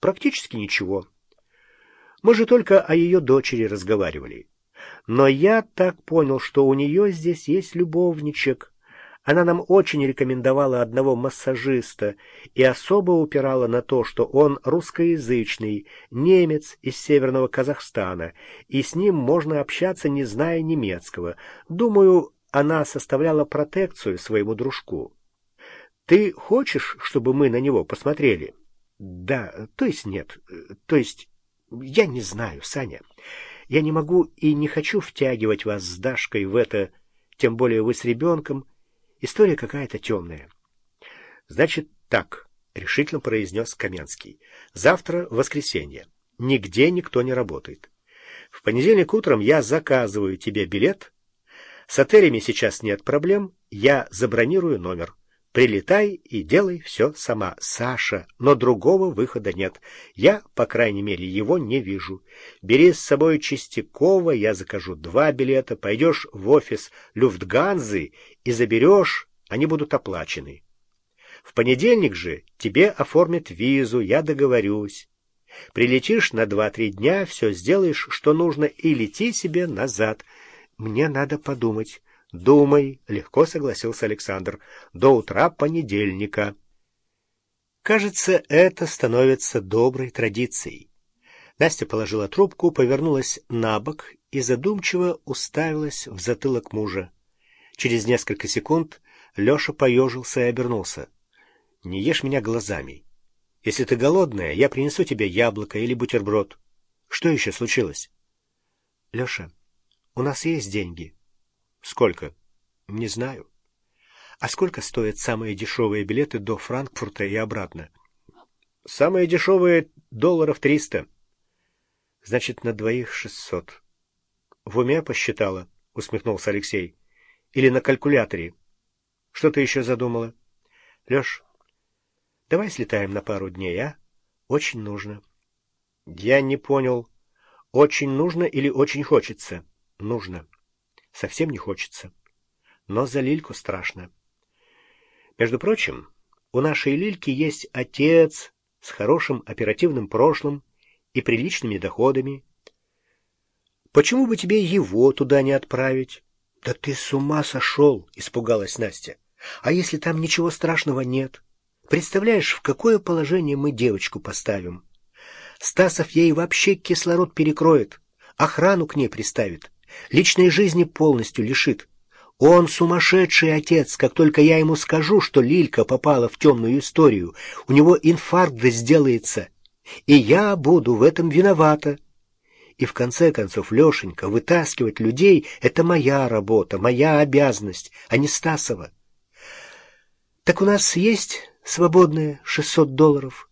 Практически ничего. Мы же только о ее дочери разговаривали. Но я так понял, что у нее здесь есть любовничек. Она нам очень рекомендовала одного массажиста и особо упирала на то, что он русскоязычный, немец из северного Казахстана, и с ним можно общаться, не зная немецкого. Думаю, она составляла протекцию своему дружку. Ты хочешь, чтобы мы на него посмотрели? Да, то есть нет, то есть я не знаю, Саня. Я не могу и не хочу втягивать вас с Дашкой в это, тем более вы с ребенком, История какая-то темная. Значит, так, — решительно произнес Каменский. Завтра воскресенье. Нигде никто не работает. В понедельник утром я заказываю тебе билет. С отелями сейчас нет проблем. Я забронирую номер. Прилетай и делай все сама, Саша, но другого выхода нет. Я, по крайней мере, его не вижу. Бери с собой Чистякова, я закажу два билета, пойдешь в офис Люфтганзы и заберешь, они будут оплачены. В понедельник же тебе оформят визу, я договорюсь. Прилетишь на два-три дня, все сделаешь, что нужно, и лети себе назад. Мне надо подумать. «Думай», — легко согласился Александр, — «до утра понедельника». Кажется, это становится доброй традицией. Настя положила трубку, повернулась на бок и задумчиво уставилась в затылок мужа. Через несколько секунд Леша поежился и обернулся. «Не ешь меня глазами. Если ты голодная, я принесу тебе яблоко или бутерброд. Что еще случилось?» «Леша, у нас есть деньги». Сколько? Не знаю. А сколько стоят самые дешевые билеты до Франкфурта и обратно? Самые дешевые долларов триста. Значит, на двоих шестьсот. В уме посчитала, усмехнулся Алексей. Или на калькуляторе. Что ты еще задумала? Леш, давай слетаем на пару дней, а? Очень нужно. Я не понял, очень нужно или очень хочется? Нужно. Совсем не хочется. Но за Лильку страшно. Между прочим, у нашей Лильки есть отец с хорошим оперативным прошлым и приличными доходами. Почему бы тебе его туда не отправить? Да ты с ума сошел, испугалась Настя. А если там ничего страшного нет? Представляешь, в какое положение мы девочку поставим? Стасов ей вообще кислород перекроет, охрану к ней приставит личной жизни полностью лишит. Он сумасшедший отец, как только я ему скажу, что Лилька попала в темную историю, у него инфаркт сделается, и я буду в этом виновата. И в конце концов, Лешенька, вытаскивать людей — это моя работа, моя обязанность, а не Стасова. Так у нас есть свободные 600 долларов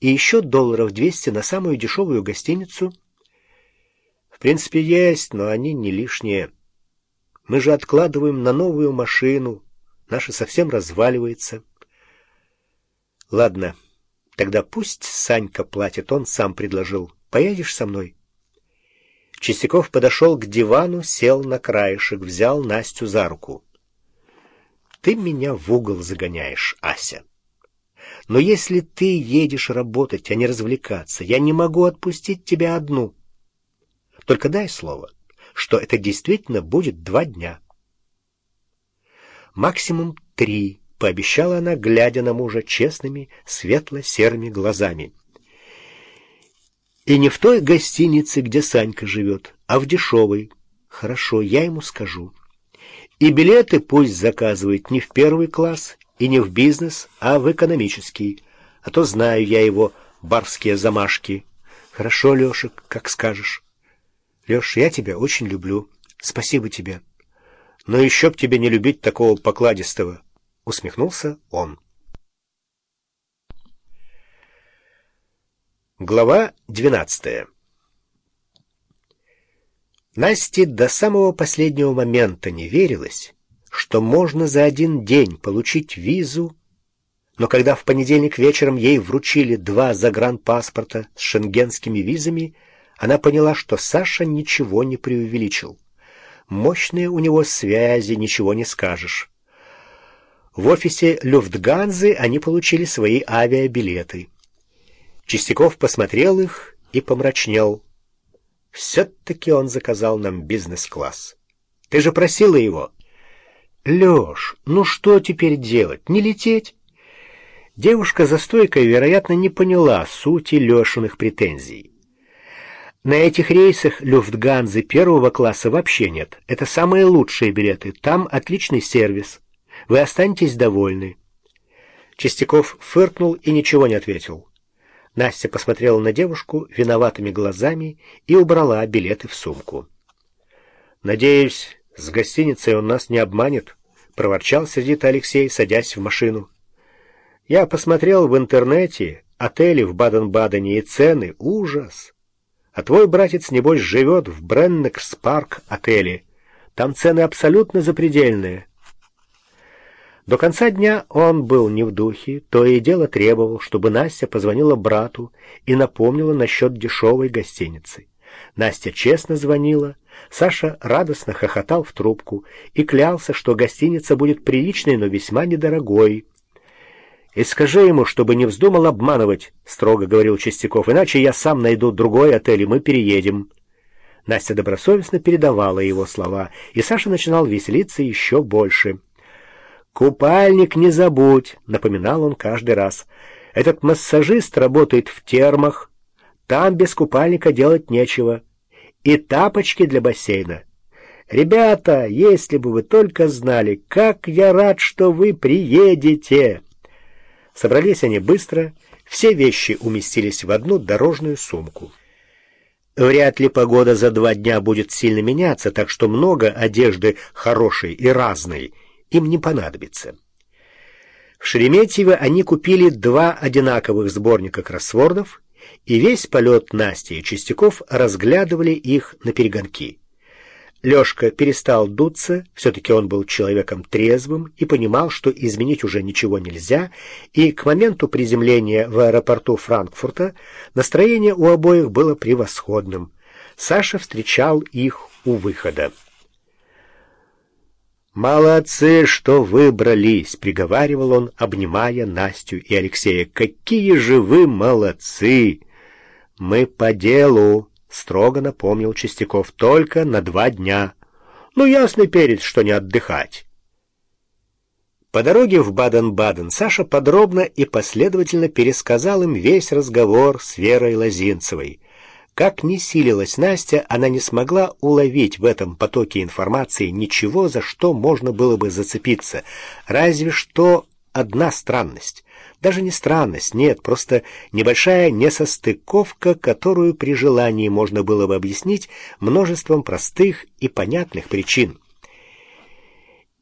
и еще долларов 200 на самую дешевую гостиницу — в принципе, есть, но они не лишние. Мы же откладываем на новую машину. Наша совсем разваливается. Ладно, тогда пусть Санька платит, он сам предложил. Поедешь со мной? Чистяков подошел к дивану, сел на краешек, взял Настю за руку. Ты меня в угол загоняешь, Ася. Но если ты едешь работать, а не развлекаться, я не могу отпустить тебя одну. Только дай слово, что это действительно будет два дня. Максимум три, пообещала она, глядя на мужа честными, светло-серыми глазами. И не в той гостинице, где Санька живет, а в дешевой. Хорошо, я ему скажу. И билеты пусть заказывает не в первый класс и не в бизнес, а в экономический. А то знаю я его барские замашки. Хорошо, Лешек, как скажешь. Леш, я тебя очень люблю. Спасибо тебе. Но еще б тебе не любить такого покладистого, — усмехнулся он. Глава двенадцатая Насте до самого последнего момента не верилось, что можно за один день получить визу, но когда в понедельник вечером ей вручили два загранпаспорта с шенгенскими визами, она поняла, что Саша ничего не преувеличил. Мощные у него связи, ничего не скажешь. В офисе Люфтганзы они получили свои авиабилеты. Чистяков посмотрел их и помрачнел. Все-таки он заказал нам бизнес-класс. Ты же просила его. Леш, ну что теперь делать? Не лететь? Девушка за стойкой, вероятно, не поняла сути Лешиных претензий. На этих рейсах Люфтганзы первого класса вообще нет. Это самые лучшие билеты. Там отличный сервис. Вы останетесь довольны. Чистяков фыркнул и ничего не ответил. Настя посмотрела на девушку виноватыми глазами и убрала билеты в сумку. «Надеюсь, с гостиницей он нас не обманет», — проворчал сердито Алексей, садясь в машину. «Я посмотрел в интернете отели в Баден-Бадене и цены. Ужас! А твой братец, небось, живет в Бреннекс-парк отеле. Там цены абсолютно запредельные». До конца дня он был не в духе, то и дело требовал, чтобы Настя позвонила брату и напомнила насчет дешевой гостиницы. Настя честно звонила, Саша радостно хохотал в трубку и клялся, что гостиница будет приличной, но весьма недорогой. «И скажи ему, чтобы не вздумал обманывать», — строго говорил Чистяков, «иначе я сам найду другой отель, и мы переедем». Настя добросовестно передавала его слова, и Саша начинал веселиться еще больше. «Купальник не забудь», — напоминал он каждый раз. «Этот массажист работает в термах. Там без купальника делать нечего. И тапочки для бассейна. Ребята, если бы вы только знали, как я рад, что вы приедете!» Собрались они быстро, все вещи уместились в одну дорожную сумку. Вряд ли погода за два дня будет сильно меняться, так что много одежды хорошей и разной — им не понадобится. В Шереметьево они купили два одинаковых сборника кроссвордов, и весь полет Насти и Чистяков разглядывали их на перегонки. Лешка перестал дуться, все-таки он был человеком трезвым и понимал, что изменить уже ничего нельзя, и к моменту приземления в аэропорту Франкфурта настроение у обоих было превосходным. Саша встречал их у выхода. «Молодцы, что выбрались!» — приговаривал он, обнимая Настю и Алексея. «Какие же вы молодцы!» «Мы по делу!» — строго напомнил Чистяков. «Только на два дня. Ну, ясный перец, что не отдыхать!» По дороге в Баден-Баден Саша подробно и последовательно пересказал им весь разговор с Верой Лозинцевой — как ни силилась Настя, она не смогла уловить в этом потоке информации ничего, за что можно было бы зацепиться. Разве что одна странность. Даже не странность, нет, просто небольшая несостыковка, которую при желании можно было бы объяснить множеством простых и понятных причин.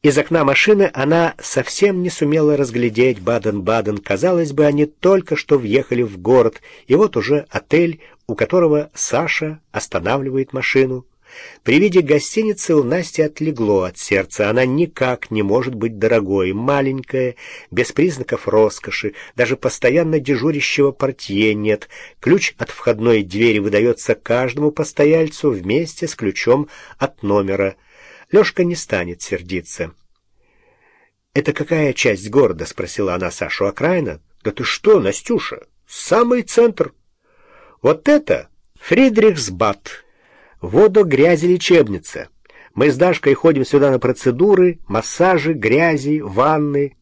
Из окна машины она совсем не сумела разглядеть Баден-Баден. Казалось бы, они только что въехали в город, и вот уже отель, у которого Саша останавливает машину. При виде гостиницы у Насти отлегло от сердца. Она никак не может быть дорогой, маленькая, без признаков роскоши, даже постоянно дежурящего портье нет. Ключ от входной двери выдается каждому постояльцу вместе с ключом от номера — Лешка не станет сердиться. «Это какая часть города?» — спросила она Сашу. «Окраина?» «Да ты что, Настюша? Самый центр!» «Вот это Фридрихсбад, водогрязи-лечебница. Мы с Дашкой ходим сюда на процедуры, массажи, грязи, ванны.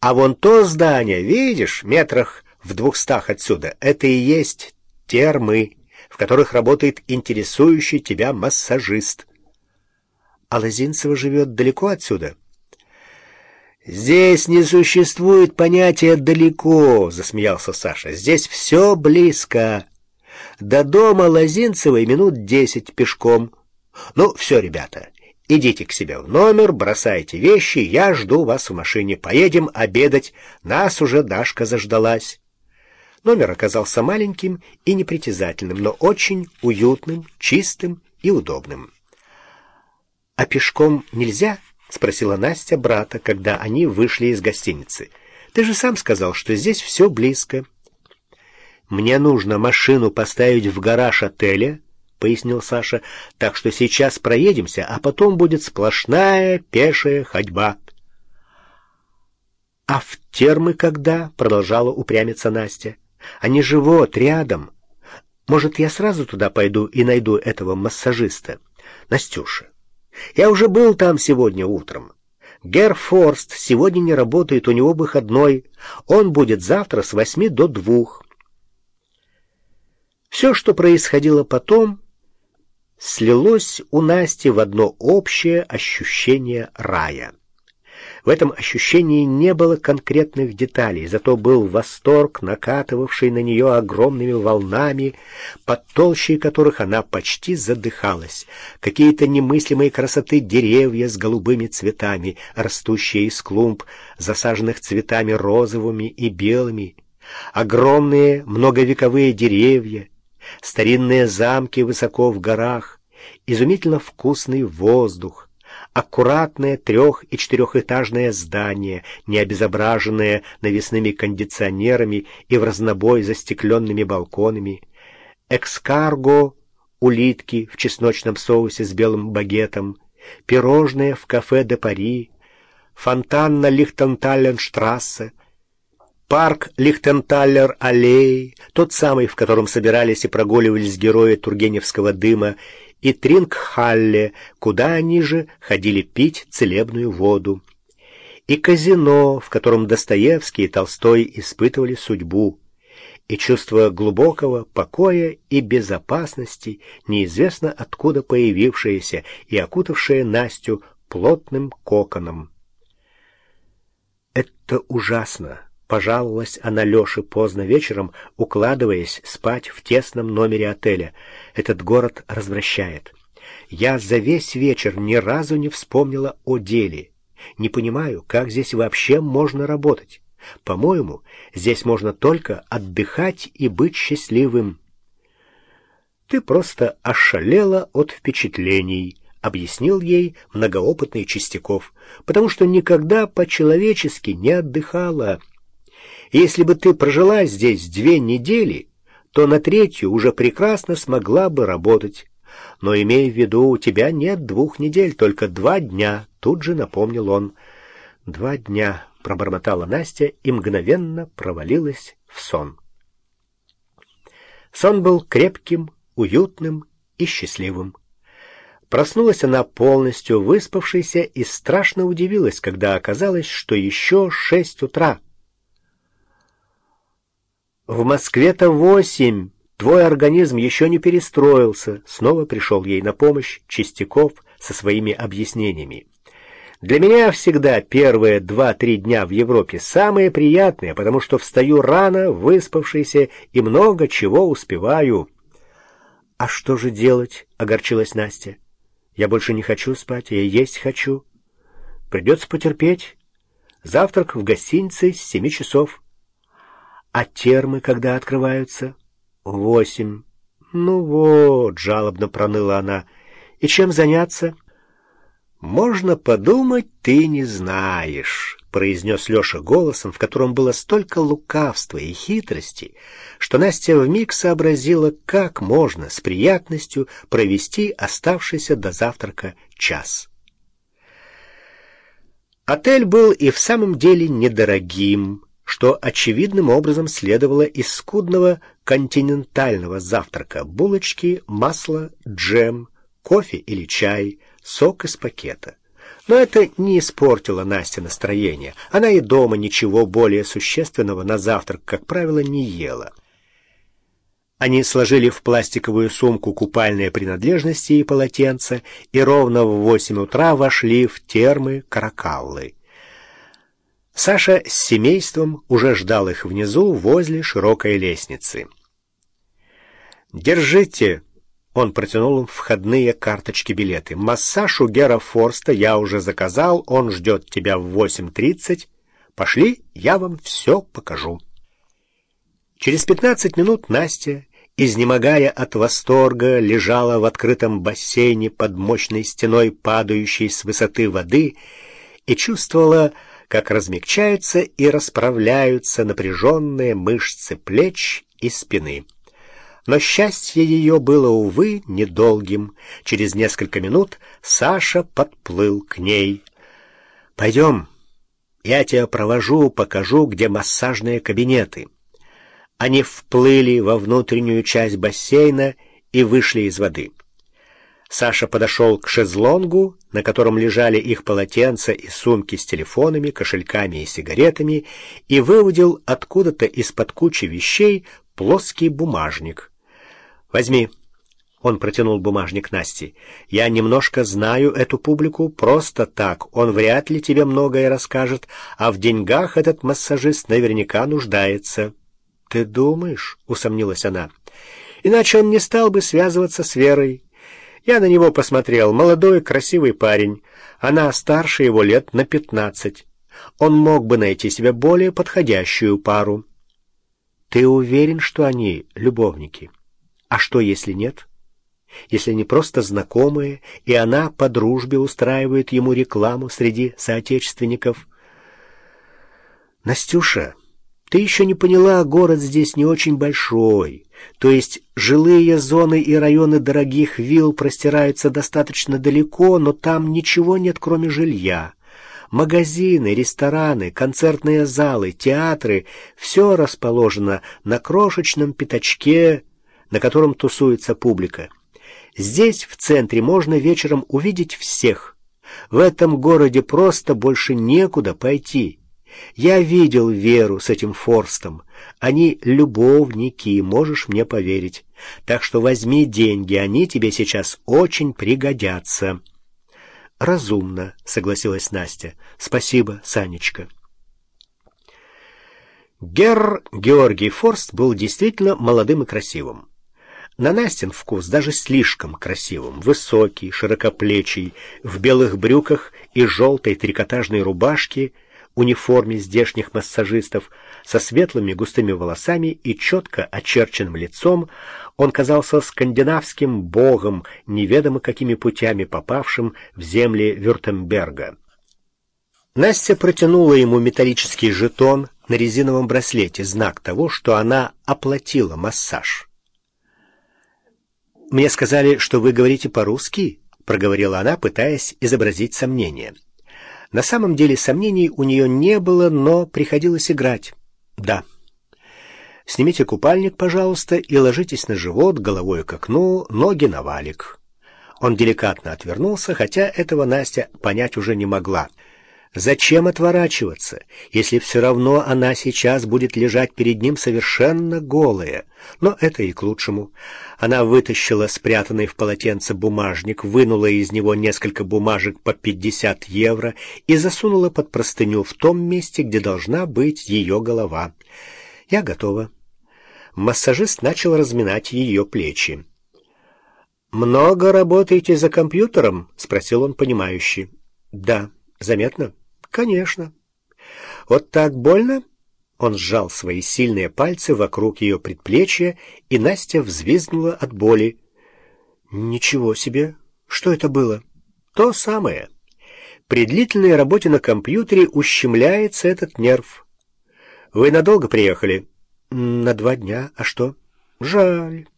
А вон то здание, видишь, метрах в двухстах отсюда, это и есть термы, в которых работает интересующий тебя массажист». А Лозинцева живет далеко отсюда? «Здесь не существует понятия «далеко», — засмеялся Саша. «Здесь все близко. До дома Лозинцевой минут десять пешком. Ну, все, ребята, идите к себе в номер, бросайте вещи, я жду вас в машине. Поедем обедать, нас уже Дашка заждалась». Номер оказался маленьким и непритязательным, но очень уютным, чистым и удобным. «А пешком нельзя?» — спросила Настя брата, когда они вышли из гостиницы. «Ты же сам сказал, что здесь все близко». «Мне нужно машину поставить в гараж отеля», — пояснил Саша, «так что сейчас проедемся, а потом будет сплошная пешая ходьба». «А в термы когда?» — продолжала упрямиться Настя. Они же вот, рядом. Может, я сразу туда пойду и найду этого массажиста? Настюша, я уже был там сегодня утром. Герр Форст сегодня не работает, у него выходной. Он будет завтра с восьми до двух. Все, что происходило потом, слилось у Насти в одно общее ощущение рая. В этом ощущении не было конкретных деталей, зато был восторг, накатывавший на нее огромными волнами, под толщей которых она почти задыхалась. Какие-то немыслимые красоты деревья с голубыми цветами, растущие из клумб, засаженных цветами розовыми и белыми, огромные многовековые деревья, старинные замки высоко в горах, изумительно вкусный воздух, аккуратное трех- и четырехэтажное здание, не обезображенное навесными кондиционерами и в разнобой застекленными балконами, экскарго, улитки в чесночном соусе с белым багетом, пирожные в кафе де Пари, фонтан на Лихтенталенштрассе, парк Лихтенталлер-аллей, тот самый, в котором собирались и прогуливались герои Тургеневского дыма, и Трингхалле, куда они же ходили пить целебную воду, и казино, в котором Достоевский и Толстой испытывали судьбу, и чувство глубокого покоя и безопасности, неизвестно откуда появившееся и окутавшее Настю плотным коконом. «Это ужасно!» — пожаловалась она Леше поздно вечером, укладываясь спать в тесном номере отеля. «Этот город развращает. Я за весь вечер ни разу не вспомнила о деле. Не понимаю, как здесь вообще можно работать. По-моему, здесь можно только отдыхать и быть счастливым». «Ты просто ошалела от впечатлений», объяснил ей многоопытный Чистяков, потому что никогда по-человечески не отдыхала. Если бы ты прожила здесь две недели, то на третью уже прекрасно смогла бы работать. Но имей в виду, у тебя нет двух недель, только два дня, тут же напомнил он. Два дня, пробормотала Настя и мгновенно провалилась в сон. Сон был крепким, уютным и счастливым. Проснулась она полностью выспавшейся и страшно удивилась, когда оказалось, что еще шесть утра. «В Москве-то восемь. Твой организм еще не перестроился», — снова пришел ей на помощь Чистяков со своими объяснениями. «Для меня всегда первые два-три дня в Европе самые приятные, потому что встаю рано, выспавшийся и много чего успеваю». «А что же делать?» — огорчилась Настя. Я больше не хочу спать, я есть хочу. Придется потерпеть. Завтрак в гостинице с семи часов. А термы когда открываются? Восемь. Ну вот, жалобно проныла она. И чем заняться? Можно подумать, ты не знаешь произнес Леша голосом, в котором было столько лукавства и хитрости, что Настя вмиг сообразила, как можно с приятностью провести оставшийся до завтрака час. Отель был и в самом деле недорогим, что очевидным образом следовало из скудного континентального завтрака: булочки, масло, джем, кофе или чай, сок из пакета. Но это не испортило Насте настроение. Она и дома ничего более существенного на завтрак, как правило, не ела. Они сложили в пластиковую сумку купальные принадлежности и полотенца и ровно в восемь утра вошли в термы Каракаллы. Саша с семейством уже ждал их внизу возле широкой лестницы. «Держите!» Он протянул им входные карточки-билеты. «Массаж у Гера Форста я уже заказал, он ждет тебя в 8.30. Пошли, я вам все покажу». Через пятнадцать минут Настя, изнемогая от восторга, лежала в открытом бассейне под мощной стеной падающей с высоты воды и чувствовала, как размягчаются и расправляются напряженные мышцы плеч и спины. Но счастье ее было, увы, недолгим. Через несколько минут Саша подплыл к ней. «Пойдем, я тебя провожу, покажу, где массажные кабинеты». Они вплыли во внутреннюю часть бассейна и вышли из воды. Саша подошел к шезлонгу, на котором лежали их полотенца и сумки с телефонами, кошельками и сигаретами, и выудил откуда-то из-под кучи вещей плоский бумажник. «Возьми». Он протянул бумажник Насте. «Я немножко знаю эту публику просто так. Он вряд ли тебе многое расскажет, а в деньгах этот массажист наверняка нуждается». «Ты думаешь?» — усомнилась она. «Иначе он не стал бы связываться с Верой». Я на него посмотрел. Молодой, красивый парень. Она старше его лет на пятнадцать. Он мог бы найти себе более подходящую пару. Ты уверен, что они любовники? А что, если нет? Если они просто знакомые, и она по дружбе устраивает ему рекламу среди соотечественников? Настюша, ты еще не поняла, город здесь не очень большой. То есть жилые зоны и районы дорогих вилл простираются достаточно далеко, но там ничего нет, кроме жилья. Магазины, рестораны, концертные залы, театры — все расположено на крошечном пятачке, на котором тусуется публика. Здесь, в центре, можно вечером увидеть всех. В этом городе просто больше некуда пойти. Я видел Веру с этим Форстом. Они любовники, можешь мне поверить. Так что возьми деньги, они тебе сейчас очень пригодятся. Разумно, согласилась Настя. Спасибо, Санечка. Герр Георгий Форст был действительно молодым и красивым. На Настин вкус даже слишком красивым. Высокий, широкоплечий, в белых брюках и желтой трикотажной рубашке — униформе здешних массажистов, со светлыми густыми волосами и четко очерченным лицом, он казался скандинавским богом, неведомо какими путями попавшим в земли Вюртемберга. Настя протянула ему металлический жетон на резиновом браслете, знак того, что она оплатила массаж. «Мне сказали, что вы говорите по-русски?» — проговорила она, пытаясь изобразить сомнение. На самом деле сомнений у нее не было, но приходилось играть. Да. Снимите купальник, пожалуйста, и ложитесь на живот, головой к окну, ноги на валик. Он деликатно отвернулся, хотя этого Настя понять уже не могла — Зачем отворачиваться, если все равно она сейчас будет лежать перед ним совершенно голая? Но это и к лучшему. Она вытащила спрятанный в полотенце бумажник, вынула из него несколько бумажек по 50 евро и засунула под простыню в том месте, где должна быть ее голова. «Я готова». Массажист начал разминать ее плечи. «Много работаете за компьютером?» — спросил он понимающе. «Да. Заметно?» «Конечно». «Вот так больно?» Он сжал свои сильные пальцы вокруг ее предплечья, и Настя взвизгнула от боли. «Ничего себе! Что это было?» «То самое. При длительной работе на компьютере ущемляется этот нерв. Вы надолго приехали?» «На два дня. А что?» «Жаль.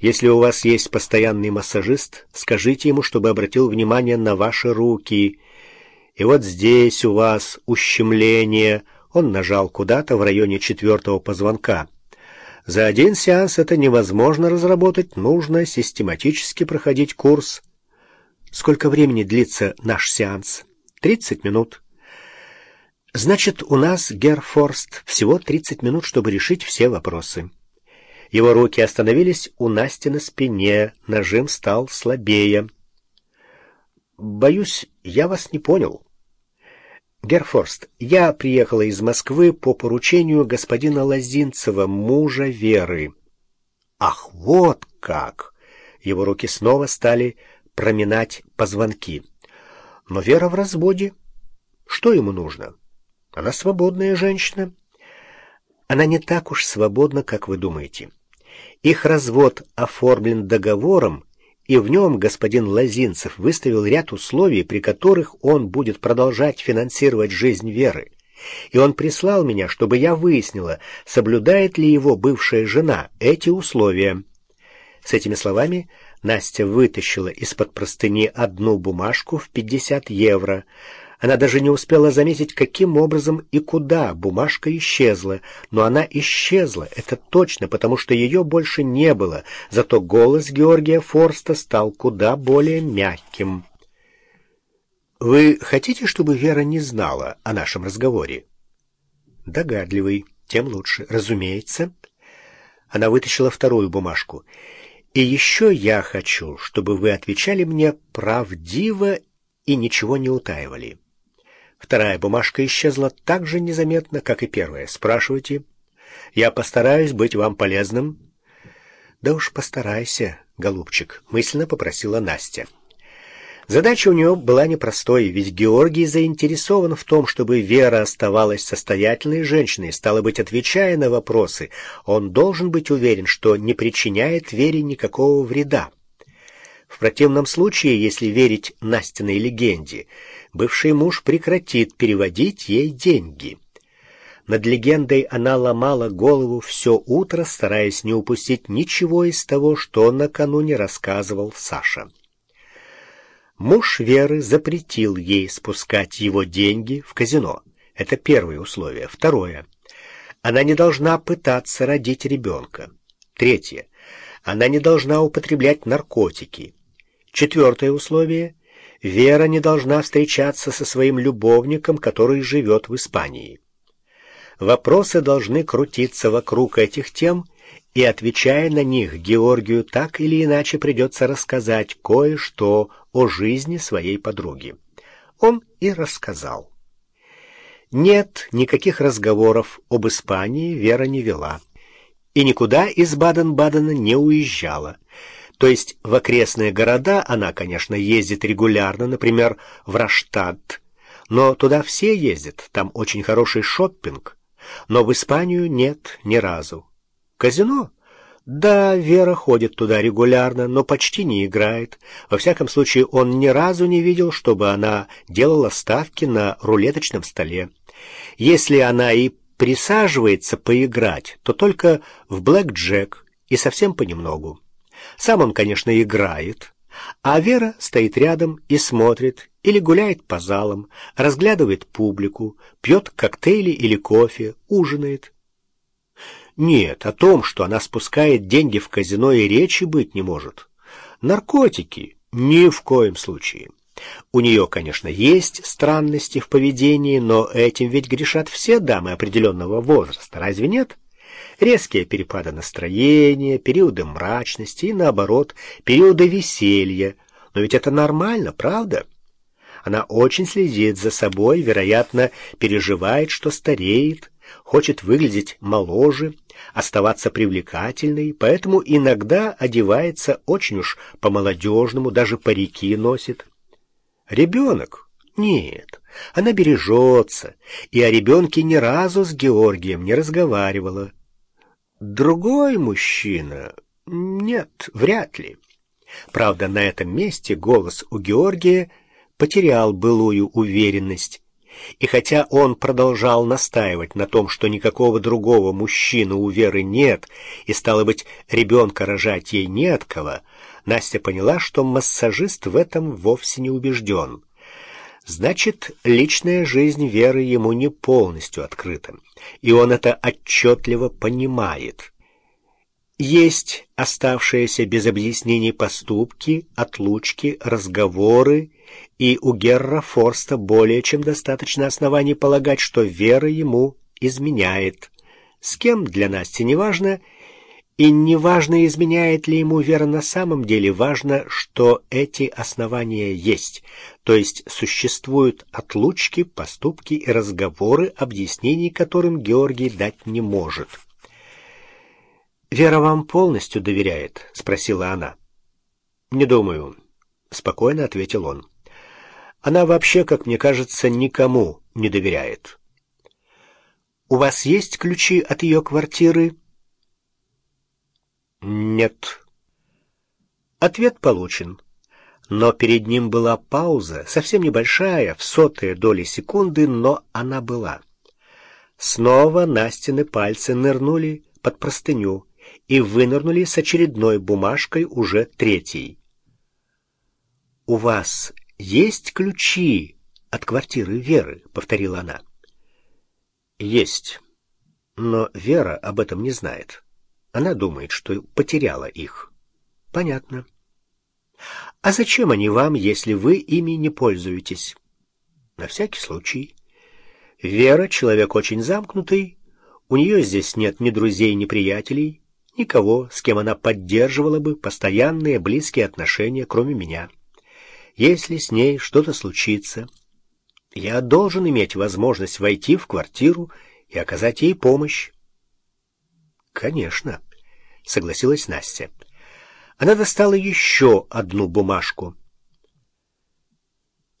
Если у вас есть постоянный массажист, скажите ему, чтобы обратил внимание на ваши руки». И вот здесь у вас ущемление. Он нажал куда-то в районе четвертого позвонка. За один сеанс это невозможно разработать, нужно систематически проходить курс. Сколько времени длится наш сеанс? Тридцать минут. Значит, у нас, Герфорст, всего тридцать минут, чтобы решить все вопросы. Его руки остановились у Насти на спине, нажим стал слабее. «Боюсь, я вас не понял». Герфорст, я приехала из Москвы по поручению господина Лозинцева, мужа Веры. Ах, вот как! Его руки снова стали проминать позвонки. Но Вера в разводе. Что ему нужно? Она свободная женщина. Она не так уж свободна, как вы думаете. Их развод оформлен договором, и в нем господин Лозинцев выставил ряд условий, при которых он будет продолжать финансировать жизнь Веры. И он прислал меня, чтобы я выяснила, соблюдает ли его бывшая жена эти условия. С этими словами Настя вытащила из-под простыни одну бумажку в 50 евро. Она даже не успела заметить, каким образом и куда бумажка исчезла. Но она исчезла, это точно, потому что ее больше не было. Зато голос Георгия Форста стал куда более мягким. «Вы хотите, чтобы Вера не знала о нашем разговоре?» «Догадливый, тем лучше, разумеется». Она вытащила вторую бумажку. «И еще я хочу, чтобы вы отвечали мне правдиво и ничего не утаивали». Вторая бумажка исчезла так же незаметно, как и первая. Спрашивайте. Я постараюсь быть вам полезным. Да уж постарайся, голубчик, мысленно попросила Настя. Задача у нее была непростой, ведь Георгий заинтересован в том, чтобы Вера оставалась состоятельной женщиной, стало быть, отвечая на вопросы, он должен быть уверен, что не причиняет Вере никакого вреда. В противном случае, если верить Настиной легенде, бывший муж прекратит переводить ей деньги. Над легендой она ломала голову все утро, стараясь не упустить ничего из того, что накануне рассказывал Саша. Муж Веры запретил ей спускать его деньги в казино. Это первое условие. Второе. Она не должна пытаться родить ребенка. Третье. Она не должна употреблять наркотики. Четвертое условие. Вера не должна встречаться со своим любовником, который живет в Испании. Вопросы должны крутиться вокруг этих тем, и, отвечая на них, Георгию так или иначе придется рассказать кое-что о жизни своей подруги. Он и рассказал. Нет, никаких разговоров об Испании Вера не вела. И никуда из Баден-Бадена не уезжала. То есть в окрестные города она, конечно, ездит регулярно, например, в Раштадт, но туда все ездят, там очень хороший шоппинг. Но в Испанию нет ни разу. Казино? Да, Вера ходит туда регулярно, но почти не играет. Во всяком случае, он ни разу не видел, чтобы она делала ставки на рулеточном столе. Если она и присаживается поиграть, то только в блэк-джек и совсем понемногу. Сам он, конечно, играет, а Вера стоит рядом и смотрит или гуляет по залам, разглядывает публику, пьет коктейли или кофе, ужинает. Нет, о том, что она спускает деньги в казино и речи быть не может. Наркотики ни в коем случае. У нее, конечно, есть странности в поведении, но этим ведь грешат все дамы определенного возраста, разве нет? Резкие перепады настроения, периоды мрачности и, наоборот, периоды веселья. Но ведь это нормально, правда? Она очень следит за собой, вероятно, переживает, что стареет, хочет выглядеть моложе, оставаться привлекательной, поэтому иногда одевается очень уж по-молодежному, даже парики носит. Ребенок? Нет, она бережется, и о ребенке ни разу с Георгием не разговаривала. Другой мужчина? Нет, вряд ли. Правда, на этом месте голос у Георгия потерял былую уверенность. И хотя он продолжал настаивать на том, что никакого другого мужчины у Веры нет, и, стало быть, ребенка рожать ей не от кого, Настя поняла, что массажист в этом вовсе не убежден. Значит, личная жизнь Веры ему не полностью открыта, и он это отчетливо понимает. Есть оставшиеся без объяснений поступки, отлучки, разговоры, и у Герра Форста более чем достаточно оснований полагать, что Вера ему изменяет. С кем для Насти неважно, и неважно, изменяет ли ему вера на самом деле, важно, что эти основания есть, то есть существуют отлучки, поступки и разговоры, объяснений которым Георгий дать не может. «Вера вам полностью доверяет?» — спросила она. «Не думаю», — спокойно ответил он. «Она вообще, как мне кажется, никому не доверяет». «У вас есть ключи от ее квартиры?» Нет. Ответ получен. Но перед ним была пауза, совсем небольшая, в сотые доли секунды, но она была. Снова Настины пальцы нырнули под простыню и вынырнули с очередной бумажкой, уже третьей. «У вас есть ключи от квартиры Веры», — повторила она. «Есть. Но Вера об этом не знает. Она думает, что потеряла их». «Понятно. А зачем они вам, если вы ими не пользуетесь?» «На всякий случай. Вера — человек очень замкнутый. У нее здесь нет ни друзей, ни приятелей, никого, с кем она поддерживала бы постоянные близкие отношения, кроме меня. Если с ней что-то случится, я должен иметь возможность войти в квартиру и оказать ей помощь. Конечно, согласилась Настя. Она достала еще одну бумажку.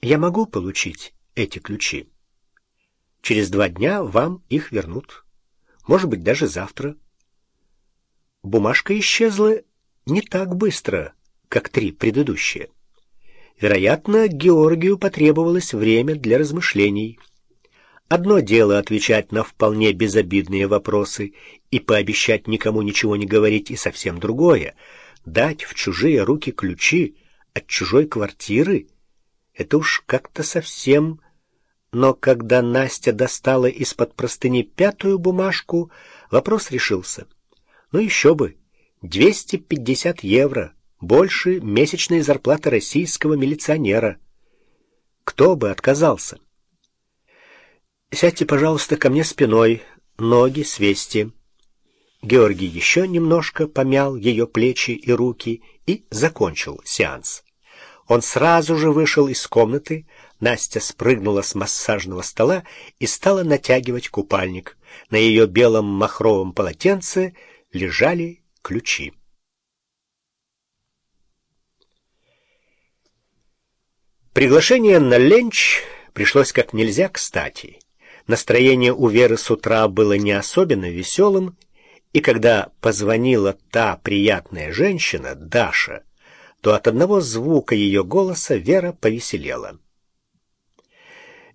Я могу получить эти ключи? Через два дня вам их вернут. Может быть, даже завтра. Бумажка исчезла не так быстро, как три предыдущие. Вероятно, Георгию потребовалось время для размышлений. Одно дело отвечать на вполне безобидные вопросы и пообещать никому ничего не говорить, и совсем другое — дать в чужие руки ключи от чужой квартиры. Это уж как-то совсем... Но когда Настя достала из-под простыни пятую бумажку, вопрос решился. Ну еще бы, 250 евро, больше месячной зарплаты российского милиционера. Кто бы отказался? Сядьте, пожалуйста, ко мне спиной, ноги свести. Георгий еще немножко помял ее плечи и руки и закончил сеанс. Он сразу же вышел из комнаты, Настя спрыгнула с массажного стола и стала натягивать купальник. На ее белом махровом полотенце лежали ключи. Приглашение на ленч пришлось как нельзя кстати. Настроение у Веры с утра было не особенно веселым, и когда позвонила та приятная женщина, Даша, то от одного звука ее голоса Вера повеселела.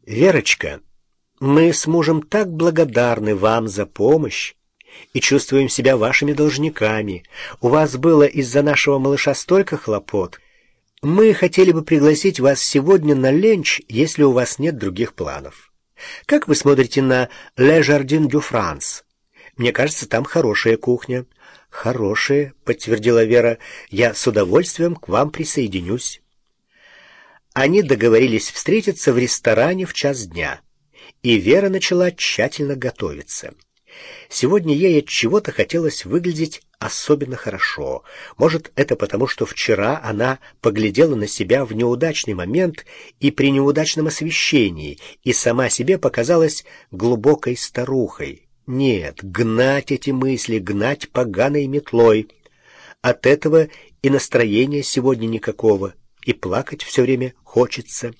«Верочка, мы с мужем так благодарны вам за помощь и чувствуем себя вашими должниками. У вас было из-за нашего малыша столько хлопот. Мы хотели бы пригласить вас сегодня на ленч, если у вас нет других планов. Как вы смотрите на «Le Jardin du France»? Мне кажется, там хорошая кухня». «Хорошая», — подтвердила Вера. «Я с удовольствием к вам присоединюсь». Они договорились встретиться в ресторане в час дня, и Вера начала тщательно готовиться. Сегодня ей от чего-то хотелось выглядеть особенно хорошо. Может, это потому, что вчера она поглядела на себя в неудачный момент и при неудачном освещении, и сама себе показалась глубокой старухой. Нет, гнать эти мысли, гнать поганой метлой. От этого и настроения сегодня никакого и плакать все время хочется.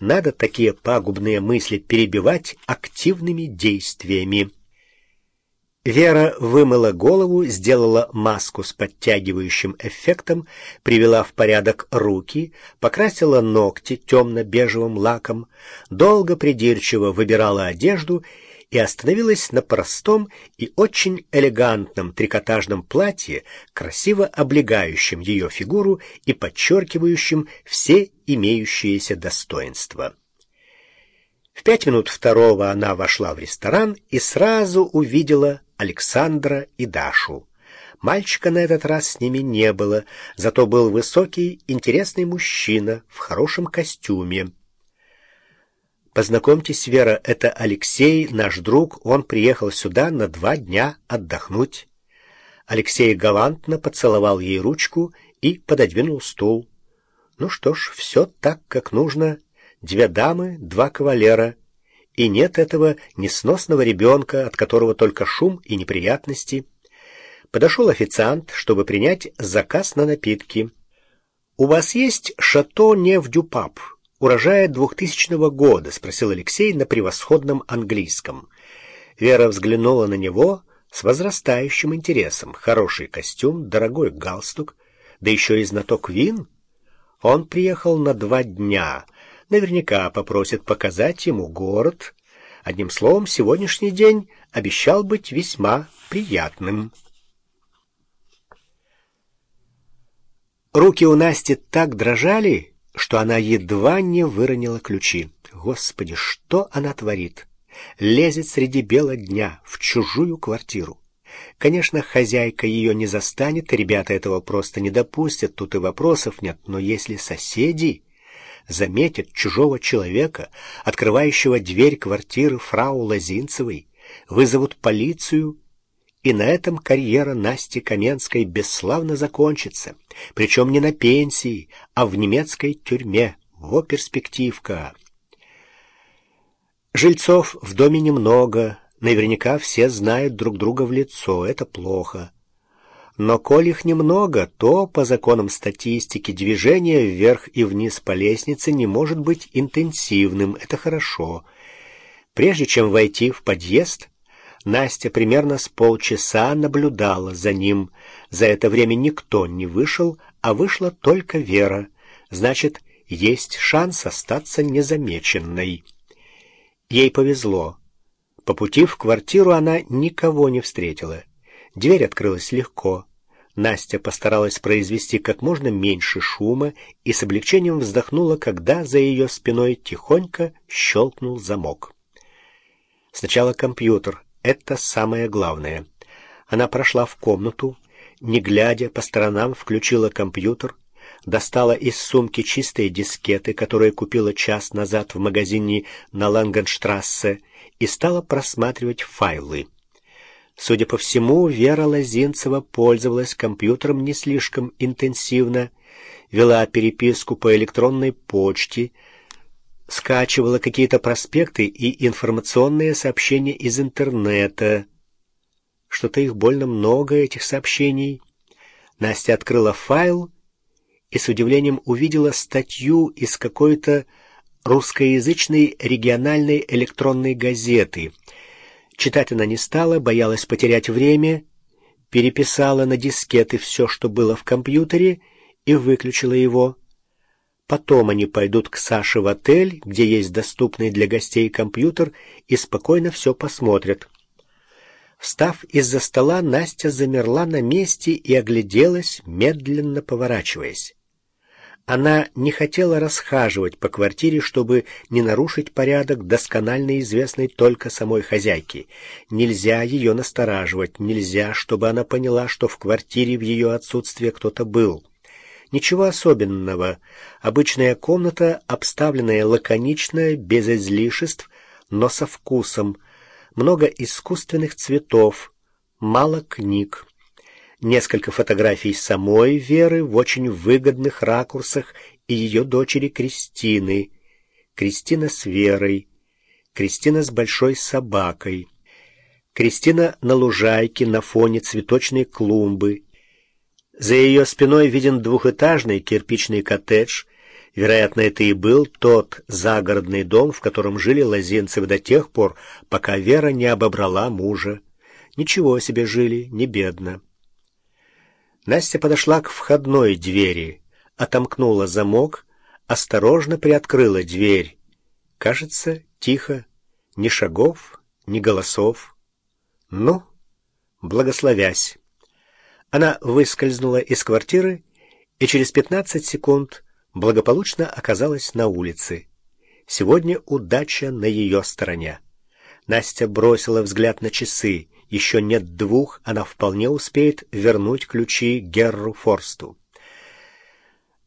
Надо такие пагубные мысли перебивать активными действиями. Вера вымыла голову, сделала маску с подтягивающим эффектом, привела в порядок руки, покрасила ногти темно-бежевым лаком, долго придирчиво выбирала одежду и остановилась на простом и очень элегантном трикотажном платье, красиво облегающем ее фигуру и подчеркивающем все имеющиеся достоинства. В пять минут второго она вошла в ресторан и сразу увидела Александра и Дашу. Мальчика на этот раз с ними не было, зато был высокий, интересный мужчина в хорошем костюме. Познакомьтесь, Вера, это Алексей, наш друг, он приехал сюда на два дня отдохнуть. Алексей галантно поцеловал ей ручку и пододвинул стул. Ну что ж, все так, как нужно. Две дамы, два кавалера. И нет этого несносного ребенка, от которого только шум и неприятности. Подошел официант, чтобы принять заказ на напитки. «У вас есть шато Невдюпап?» урожая двухтысячного года?» — спросил Алексей на превосходном английском. Вера взглянула на него с возрастающим интересом. Хороший костюм, дорогой галстук, да еще и знаток вин. Он приехал на два дня. Наверняка попросит показать ему город. Одним словом, сегодняшний день обещал быть весьма приятным. Руки у Насти так дрожали, что она едва не выронила ключи. Господи, что она творит? Лезет среди бела дня в чужую квартиру. Конечно, хозяйка ее не застанет, ребята этого просто не допустят, тут и вопросов нет, но если соседи заметят чужого человека, открывающего дверь квартиры фрау Лозинцевой, вызовут полицию, и на этом карьера Насти Каменской бесславно закончится, причем не на пенсии, а в немецкой тюрьме. Во перспективка! Жильцов в доме немного, наверняка все знают друг друга в лицо, это плохо. Но коль их немного, то, по законам статистики, движение вверх и вниз по лестнице не может быть интенсивным, это хорошо. Прежде чем войти в подъезд, Настя примерно с полчаса наблюдала за ним. За это время никто не вышел, а вышла только Вера. Значит, есть шанс остаться незамеченной. Ей повезло. По пути в квартиру она никого не встретила. Дверь открылась легко. Настя постаралась произвести как можно меньше шума и с облегчением вздохнула, когда за ее спиной тихонько щелкнул замок. Сначала компьютер. Это самое главное. Она прошла в комнату, не глядя по сторонам, включила компьютер, достала из сумки чистые дискеты, которые купила час назад в магазине на Лангенштрассе, и стала просматривать файлы. Судя по всему, Вера Лозинцева пользовалась компьютером не слишком интенсивно, вела переписку по электронной почте, скачивала какие-то проспекты и информационные сообщения из интернета. Что-то их больно много, этих сообщений. Настя открыла файл и с удивлением увидела статью из какой-то русскоязычной региональной электронной газеты. Читать она не стала, боялась потерять время, переписала на дискеты все, что было в компьютере, и выключила его. Потом они пойдут к Саше в отель, где есть доступный для гостей компьютер, и спокойно все посмотрят. Встав из-за стола, Настя замерла на месте и огляделась, медленно поворачиваясь. Она не хотела расхаживать по квартире, чтобы не нарушить порядок, досконально известный только самой хозяйке. Нельзя ее настораживать, нельзя, чтобы она поняла, что в квартире в ее отсутствие кто-то был. Ничего особенного. Обычная комната, обставленная лаконично, без излишеств, но со вкусом. Много искусственных цветов, мало книг несколько фотографий самой Веры в очень выгодных ракурсах и ее дочери Кристины. Кристина с Верой, Кристина с большой собакой, Кристина на лужайке на фоне цветочной клумбы. За ее спиной виден двухэтажный кирпичный коттедж. Вероятно, это и был тот загородный дом, в котором жили Лозинцевы до тех пор, пока Вера не обобрала мужа. Ничего себе жили, не бедно. Настя подошла к входной двери, отомкнула замок, осторожно приоткрыла дверь. Кажется, тихо, ни шагов, ни голосов. Ну, благословясь. Она выскользнула из квартиры и через пятнадцать секунд благополучно оказалась на улице. Сегодня удача на ее стороне. Настя бросила взгляд на часы еще нет двух, она вполне успеет вернуть ключи Герру Форсту.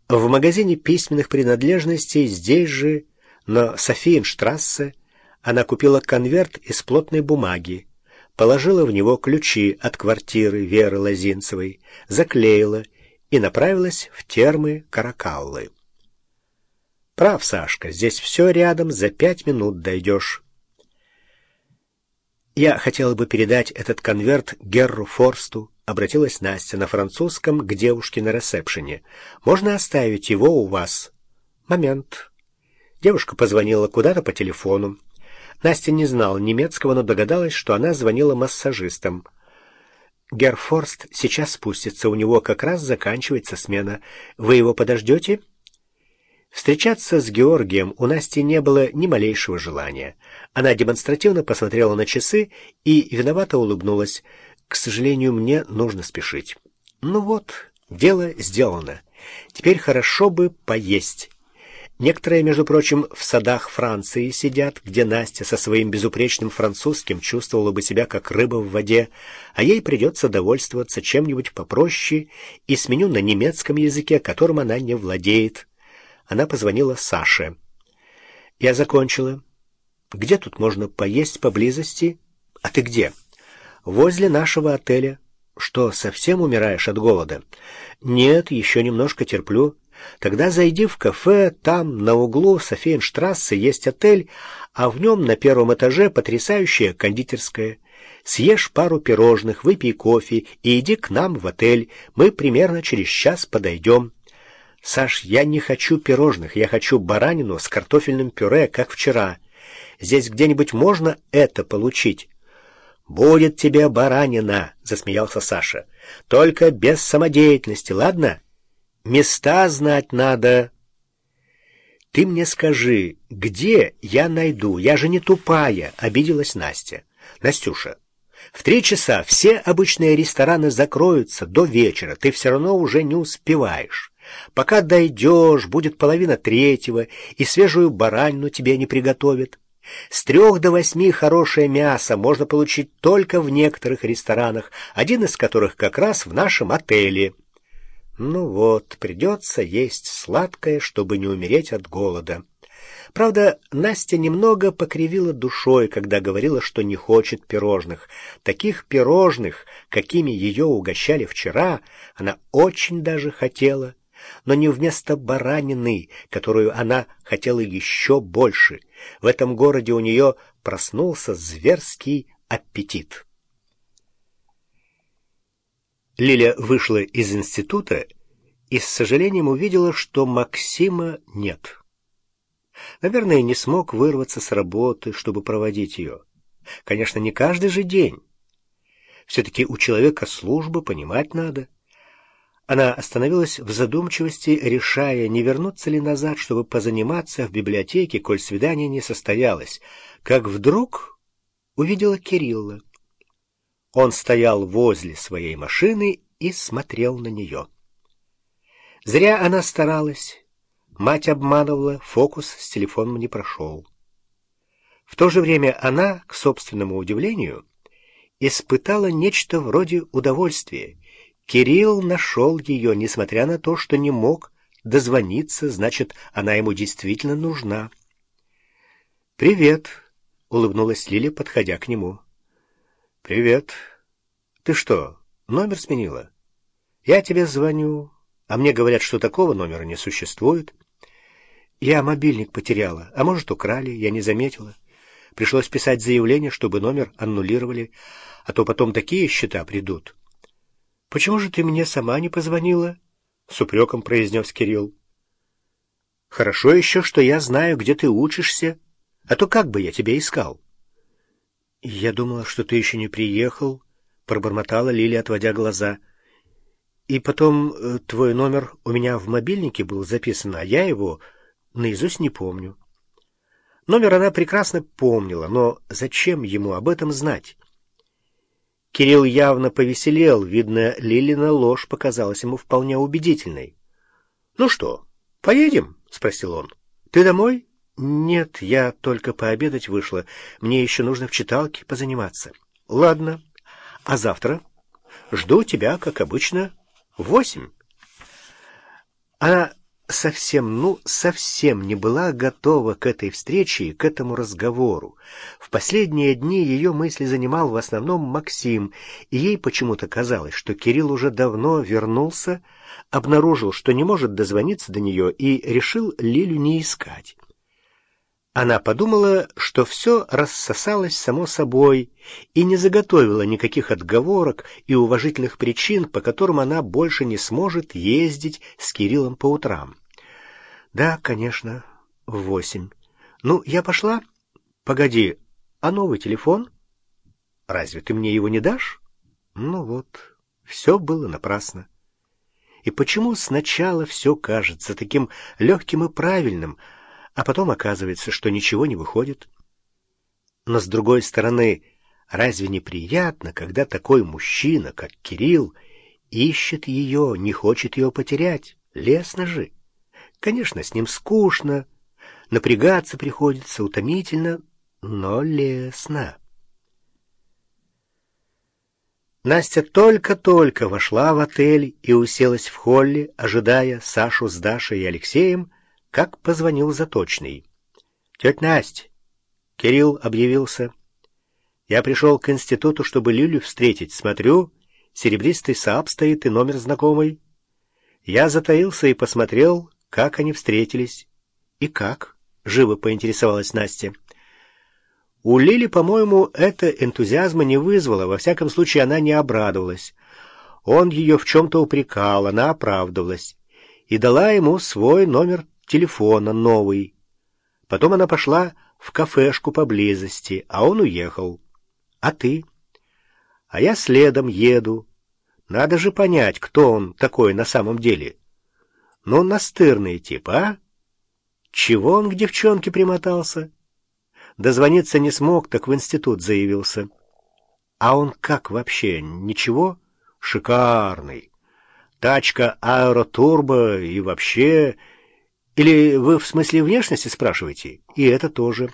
В магазине письменных принадлежностей здесь же, на Софиенштрассе, она купила конверт из плотной бумаги, положила в него ключи от квартиры Веры Лозинцевой, заклеила и направилась в термы Каракаллы. «Прав, Сашка, здесь все рядом, за пять минут дойдешь». «Я хотела бы передать этот конверт Герру Форсту», — обратилась Настя на французском к девушке на ресепшене. «Можно оставить его у вас?» «Момент». Девушка позвонила куда-то по телефону. Настя не знала немецкого, но догадалась, что она звонила массажистам. «Герфорст сейчас спустится, у него как раз заканчивается смена. Вы его подождете?» Встречаться с Георгием у Насти не было ни малейшего желания. Она демонстративно посмотрела на часы и виновато улыбнулась. «К сожалению, мне нужно спешить». «Ну вот, дело сделано. Теперь хорошо бы поесть». Некоторые, между прочим, в садах Франции сидят, где Настя со своим безупречным французским чувствовала бы себя как рыба в воде, а ей придется довольствоваться чем-нибудь попроще и сменю на немецком языке, которым она не владеет. Она позвонила Саше. «Я закончила. Где тут можно поесть поблизости? А ты где?» «Возле нашего отеля». «Что, совсем умираешь от голода?» «Нет, еще немножко терплю». Тогда зайди в кафе, там на углу Софиенштрассе есть отель, а в нем на первом этаже потрясающая кондитерская. Съешь пару пирожных, выпей кофе и иди к нам в отель. Мы примерно через час подойдем. Саш, я не хочу пирожных, я хочу баранину с картофельным пюре, как вчера. Здесь где-нибудь можно это получить? «Будет тебе баранина», — засмеялся Саша. «Только без самодеятельности, ладно?» Места знать надо. Ты мне скажи, где я найду? Я же не тупая, обиделась Настя. Настюша, в три часа все обычные рестораны закроются до вечера. Ты все равно уже не успеваешь. Пока дойдешь, будет половина третьего, и свежую баранину тебе не приготовят. С трех до восьми хорошее мясо можно получить только в некоторых ресторанах, один из которых как раз в нашем отеле. Ну вот, придется есть сладкое, чтобы не умереть от голода. Правда, Настя немного покривила душой, когда говорила, что не хочет пирожных. Таких пирожных, какими ее угощали вчера, она очень даже хотела. Но не вместо баранины, которую она хотела еще больше. В этом городе у нее проснулся зверский аппетит. Лиля вышла из института и с сожалением увидела, что Максима нет. Наверное, не смог вырваться с работы, чтобы проводить ее. Конечно, не каждый же день. Все-таки у человека служба, понимать надо. Она остановилась в задумчивости, решая, не вернуться ли назад, чтобы позаниматься в библиотеке, коль свидание не состоялось, как вдруг увидела Кирилла. Он стоял возле своей машины и смотрел на нее. Зря она старалась. Мать обманывала, фокус с телефоном не прошел. В то же время она, к собственному удивлению, испытала нечто вроде удовольствия. Кирилл нашел ее, несмотря на то, что не мог дозвониться, значит, она ему действительно нужна. «Привет», — улыбнулась Лиля, подходя к нему. «Привет. Ты что, номер сменила?» «Я тебе звоню, а мне говорят, что такого номера не существует». «Я мобильник потеряла, а может, украли, я не заметила. Пришлось писать заявление, чтобы номер аннулировали, а то потом такие счета придут». «Почему же ты мне сама не позвонила?» — с упреком произнес Кирилл. «Хорошо еще, что я знаю, где ты учишься, а то как бы я тебя искал?» «Я думала, что ты еще не приехал», — пробормотала Лилия, отводя глаза. «И потом э, твой номер у меня в мобильнике был записан, а я его наизусть не помню». Номер она прекрасно помнила, но зачем ему об этом знать? Кирилл явно повеселел, видно, Лилина ложь показалась ему вполне убедительной. «Ну что, поедем?» — спросил он. «Ты домой?» «Нет, я только пообедать вышла. Мне еще нужно в читалке позаниматься». «Ладно. А завтра?» «Жду тебя, как обычно, в восемь». Она совсем, ну, совсем не была готова к этой встрече к этому разговору. В последние дни ее мысли занимал в основном Максим, и ей почему-то казалось, что Кирилл уже давно вернулся, обнаружил, что не может дозвониться до нее, и решил Лилю не искать. Она подумала, что все рассосалось само собой и не заготовила никаких отговорок и уважительных причин, по которым она больше не сможет ездить с Кириллом по утрам. Да, конечно, в восемь. Ну, я пошла? Погоди, а новый телефон? Разве ты мне его не дашь? Ну вот, все было напрасно. И почему сначала все кажется таким легким и правильным, а потом оказывается, что ничего не выходит. Но с другой стороны, разве не приятно, когда такой мужчина, как Кирилл, ищет ее, не хочет ее потерять? Лесно же. Конечно, с ним скучно, напрягаться приходится, утомительно, но лестно. Настя только-только вошла в отель и уселась в холле, ожидая Сашу с Дашей и Алексеем, как позвонил Заточный. — Тетя Настя, Кирилл объявился. Я пришел к институту, чтобы Лилю встретить. Смотрю, серебристый Сааб стоит и номер знакомый. Я затаился и посмотрел, как они встретились. — И как? — живо поинтересовалась Настя. У Лили, по-моему, это энтузиазма не вызвало, во всяком случае она не обрадовалась. Он ее в чем-то упрекал, она оправдывалась. И дала ему свой номер телефона новый. Потом она пошла в кафешку поблизости, а он уехал. А ты? А я следом еду. Надо же понять, кто он такой на самом деле. Ну, настырный тип, а? Чего он к девчонке примотался? Дозвониться не смог, так в институт заявился. А он как вообще? Ничего? Шикарный. Тачка аэротурбо и вообще... Или вы в смысле внешности спрашиваете? И это тоже.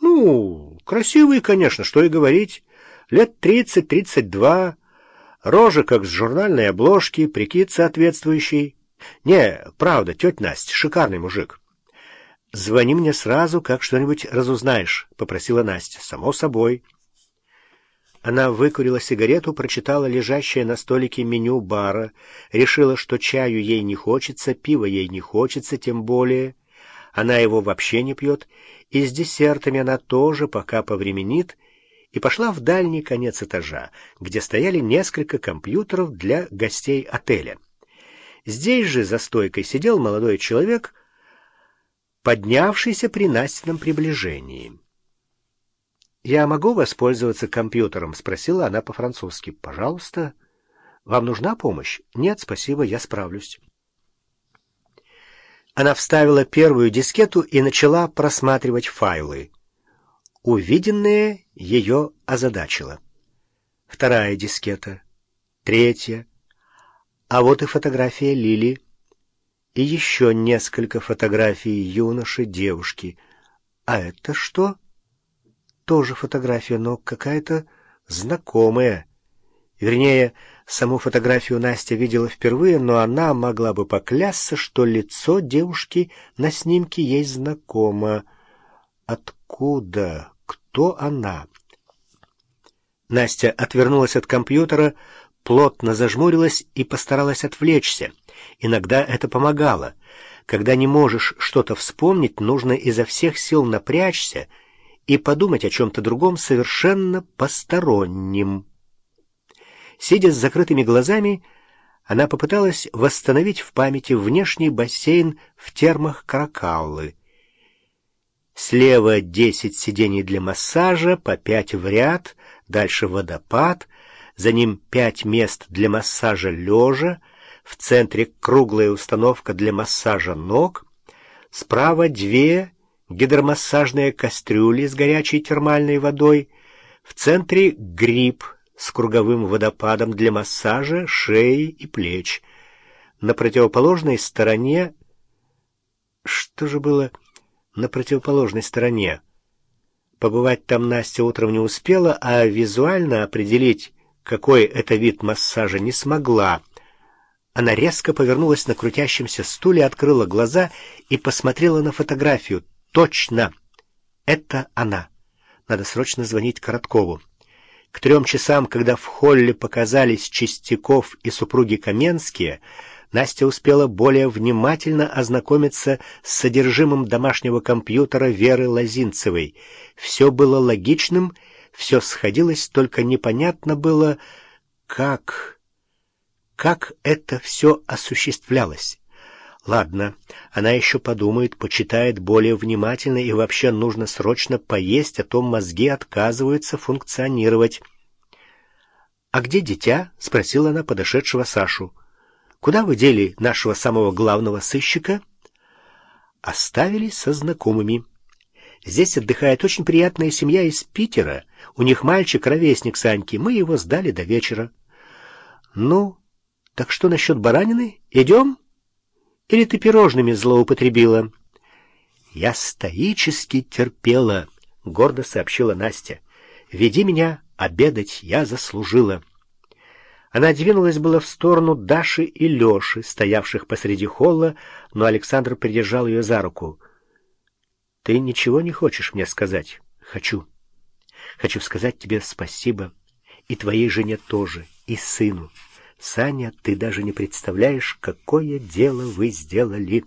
Ну, красивый, конечно, что и говорить. Лет тридцать-тридцать два. Рожа, как с журнальной обложки, прикид соответствующий. Не, правда, тетя Настя, шикарный мужик. «Звони мне сразу, как что-нибудь разузнаешь», — попросила Настя. «Само собой». Она выкурила сигарету, прочитала лежащее на столике меню бара, решила, что чаю ей не хочется, пива ей не хочется, тем более. Она его вообще не пьет, и с десертами она тоже пока повременит, и пошла в дальний конец этажа, где стояли несколько компьютеров для гостей отеля. Здесь же за стойкой сидел молодой человек — поднявшийся при Настином приближении. «Я могу воспользоваться компьютером?» — спросила она по-французски. «Пожалуйста. Вам нужна помощь?» «Нет, спасибо, я справлюсь». Она вставила первую дискету и начала просматривать файлы. Увиденное ее озадачило. Вторая дискета, третья. А вот и фотография Лили и еще несколько фотографий юноши, девушки. А это что? Тоже фотография, но какая-то знакомая. Вернее, саму фотографию Настя видела впервые, но она могла бы поклясться, что лицо девушки на снимке ей знакомо. Откуда? Кто она? Настя отвернулась от компьютера, плотно зажмурилась и постаралась отвлечься. Иногда это помогало. Когда не можешь что-то вспомнить, нужно изо всех сил напрячься и подумать о чем-то другом совершенно постороннем. Сидя с закрытыми глазами, она попыталась восстановить в памяти внешний бассейн в термах Каракаллы. Слева десять сидений для массажа, по пять в ряд, дальше водопад, за ним пять мест для массажа лежа, в центре круглая установка для массажа ног, справа две гидромассажные кастрюли с горячей термальной водой, в центре гриб с круговым водопадом для массажа шеи и плеч. На противоположной стороне... Что же было на противоположной стороне? Побывать там Настя утром не успела, а визуально определить, какой это вид массажа, не смогла. Она резко повернулась на крутящемся стуле, открыла глаза и посмотрела на фотографию. Точно! Это она. Надо срочно звонить Короткову. К трем часам, когда в холле показались Чистяков и супруги Каменские, Настя успела более внимательно ознакомиться с содержимым домашнего компьютера Веры Лозинцевой. Все было логичным, все сходилось, только непонятно было, как... Как это все осуществлялось? Ладно, она еще подумает, почитает более внимательно и вообще нужно срочно поесть, а то мозги отказываются функционировать. «А где дитя?» — спросила она подошедшего Сашу. «Куда вы дели нашего самого главного сыщика?» «Оставили со знакомыми. Здесь отдыхает очень приятная семья из Питера. У них мальчик, ровесник Саньки. Мы его сдали до вечера». «Ну, так что насчет баранины? Идем? Или ты пирожными злоупотребила?» «Я стоически терпела», — гордо сообщила Настя. «Веди меня обедать, я заслужила». Она двинулась было в сторону Даши и Леши, стоявших посреди холла, но Александр придержал ее за руку. «Ты ничего не хочешь мне сказать?» «Хочу. Хочу сказать тебе спасибо. И твоей жене тоже, и сыну. Саня, ты даже не представляешь, какое дело вы сделали».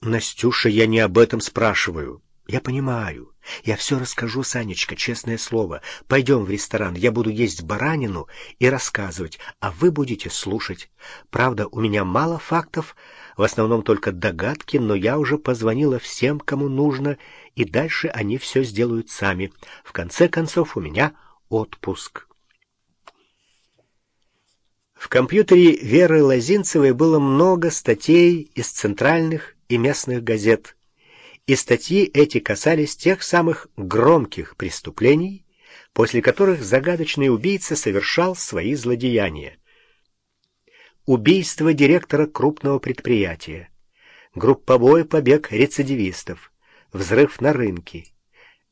«Настюша, я не об этом спрашиваю». «Я понимаю. Я все расскажу, Санечка, честное слово. Пойдем в ресторан, я буду есть баранину и рассказывать, а вы будете слушать. Правда, у меня мало фактов, в основном только догадки, но я уже позвонила всем, кому нужно, и дальше они все сделают сами. В конце концов, у меня отпуск». В компьютере Веры Лозинцевой было много статей из центральных и местных газет и статьи эти касались тех самых громких преступлений, после которых загадочный убийца совершал свои злодеяния. Убийство директора крупного предприятия, групповой побег рецидивистов, взрыв на рынке.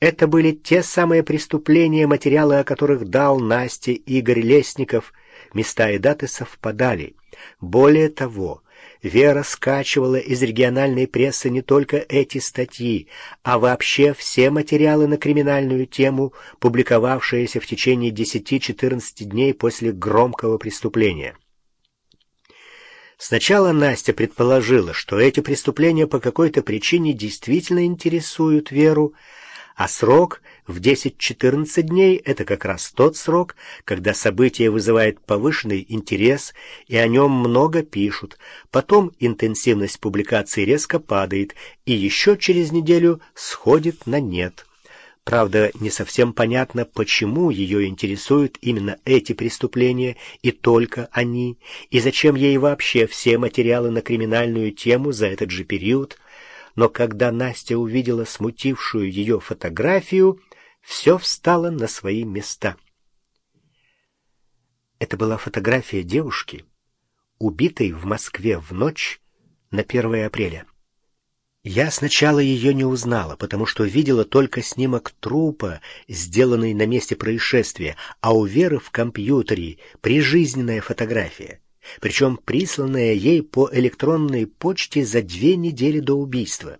Это были те самые преступления, материалы о которых дал Насте Игорь Лесников, места и даты совпадали. Более того, Вера скачивала из региональной прессы не только эти статьи, а вообще все материалы на криминальную тему, публиковавшиеся в течение 10-14 дней после громкого преступления. Сначала Настя предположила, что эти преступления по какой-то причине действительно интересуют Веру, а срок в 10-14 дней — это как раз тот срок, когда событие вызывает повышенный интерес, и о нем много пишут. Потом интенсивность публикаций резко падает, и еще через неделю сходит на нет. Правда, не совсем понятно, почему ее интересуют именно эти преступления и только они, и зачем ей вообще все материалы на криминальную тему за этот же период – но когда Настя увидела смутившую ее фотографию, все встало на свои места. Это была фотография девушки, убитой в Москве в ночь на 1 апреля. Я сначала ее не узнала, потому что видела только снимок трупа, сделанный на месте происшествия, а у Веры в компьютере прижизненная фотография причем присланная ей по электронной почте за две недели до убийства.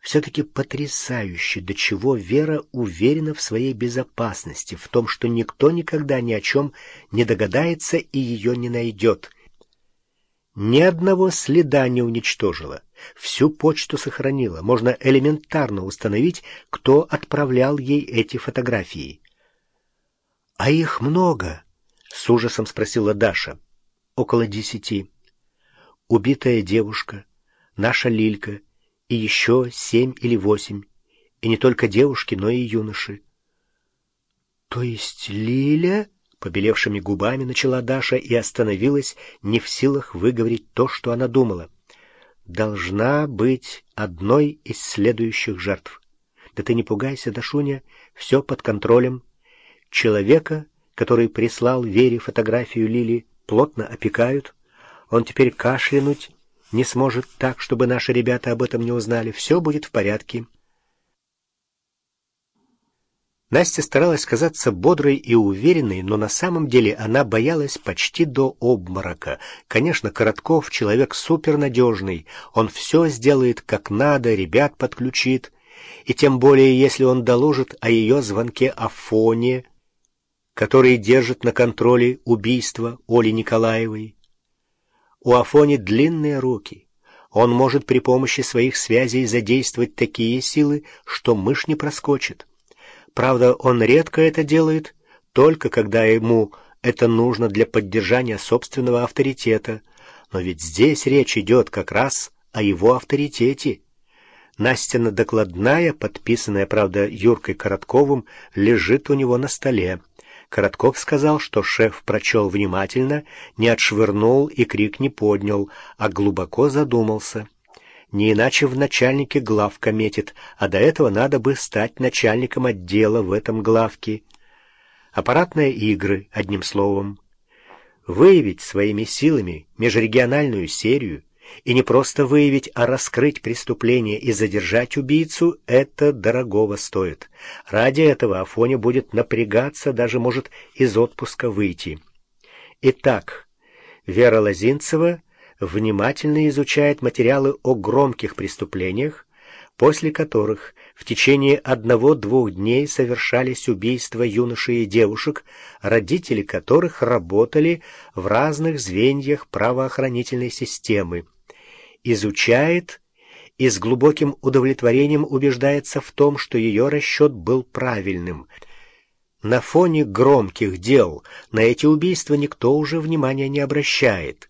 Все-таки потрясающе, до чего Вера уверена в своей безопасности, в том, что никто никогда ни о чем не догадается и ее не найдет. Ни одного следа не уничтожила, всю почту сохранила, можно элементарно установить, кто отправлял ей эти фотографии. А их много, — с ужасом спросила Даша. «Около десяти. Убитая девушка, наша Лилька и еще семь или восемь. И не только девушки, но и юноши». «То есть Лиля?» — побелевшими губами начала Даша и остановилась, не в силах выговорить то, что она думала. «Должна быть одной из следующих жертв. Да ты не пугайся, Дашуня, все под контролем. Человека который прислал Вере фотографию Лили, плотно опекают. Он теперь кашлянуть не сможет так, чтобы наши ребята об этом не узнали. Все будет в порядке. Настя старалась казаться бодрой и уверенной, но на самом деле она боялась почти до обморока. Конечно, Коротков — человек супернадежный, он все сделает как надо, ребят подключит, и тем более, если он доложит о ее звонке Афоне, который держит на контроле убийство Оли Николаевой. У Афони длинные руки. Он может при помощи своих связей задействовать такие силы, что мышь не проскочит. Правда, он редко это делает, только когда ему это нужно для поддержания собственного авторитета. Но ведь здесь речь идет как раз о его авторитете. Настина докладная, подписанная, правда, Юркой Коротковым, лежит у него на столе. Коротков сказал, что шеф прочел внимательно, не отшвырнул и крик не поднял, а глубоко задумался. Не иначе в начальнике главка метит, а до этого надо бы стать начальником отдела в этом главке. Аппаратные игры, одним словом. Выявить своими силами межрегиональную серию, И не просто выявить, а раскрыть преступление и задержать убийцу – это дорогого стоит. Ради этого Афоня будет напрягаться, даже может из отпуска выйти. Итак, Вера Лозинцева внимательно изучает материалы о громких преступлениях, после которых в течение одного-двух дней совершались убийства юношей и девушек, родители которых работали в разных звеньях правоохранительной системы. Изучает и с глубоким удовлетворением убеждается в том, что ее расчет был правильным. На фоне громких дел на эти убийства никто уже внимания не обращает.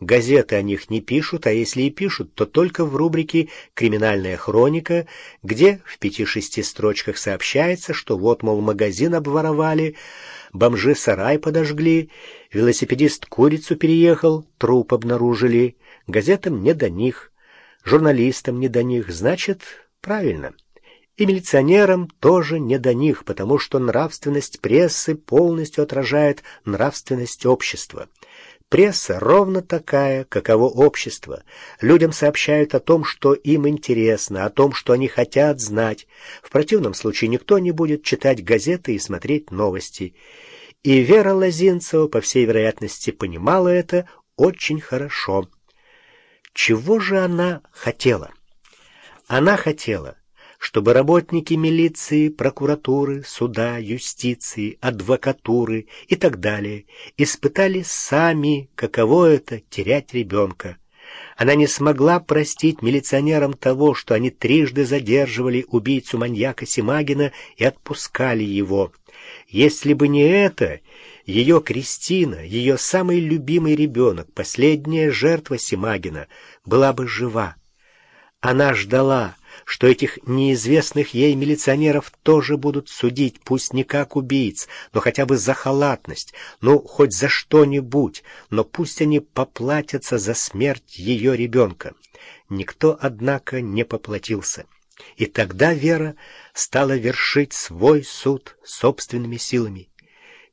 Газеты о них не пишут, а если и пишут, то только в рубрике «Криминальная хроника», где в пяти-шести строчках сообщается, что вот, мол, магазин обворовали, бомжи сарай подожгли, велосипедист курицу переехал, труп обнаружили. Газетам не до них, журналистам не до них, значит, правильно. И милиционерам тоже не до них, потому что нравственность прессы полностью отражает нравственность общества. Пресса ровно такая, каково общество. Людям сообщают о том, что им интересно, о том, что они хотят знать. В противном случае никто не будет читать газеты и смотреть новости. И Вера Лозинцева, по всей вероятности, понимала это очень хорошо. Чего же она хотела? Она хотела чтобы работники милиции, прокуратуры, суда, юстиции, адвокатуры и так далее испытали сами, каково это — терять ребенка. Она не смогла простить милиционерам того, что они трижды задерживали убийцу-маньяка Симагина и отпускали его. Если бы не это, ее Кристина, ее самый любимый ребенок, последняя жертва Симагина, была бы жива. Она ждала, что этих неизвестных ей милиционеров тоже будут судить, пусть не как убийц, но хотя бы за халатность, ну, хоть за что-нибудь, но пусть они поплатятся за смерть ее ребенка. Никто, однако, не поплатился. И тогда Вера стала вершить свой суд собственными силами.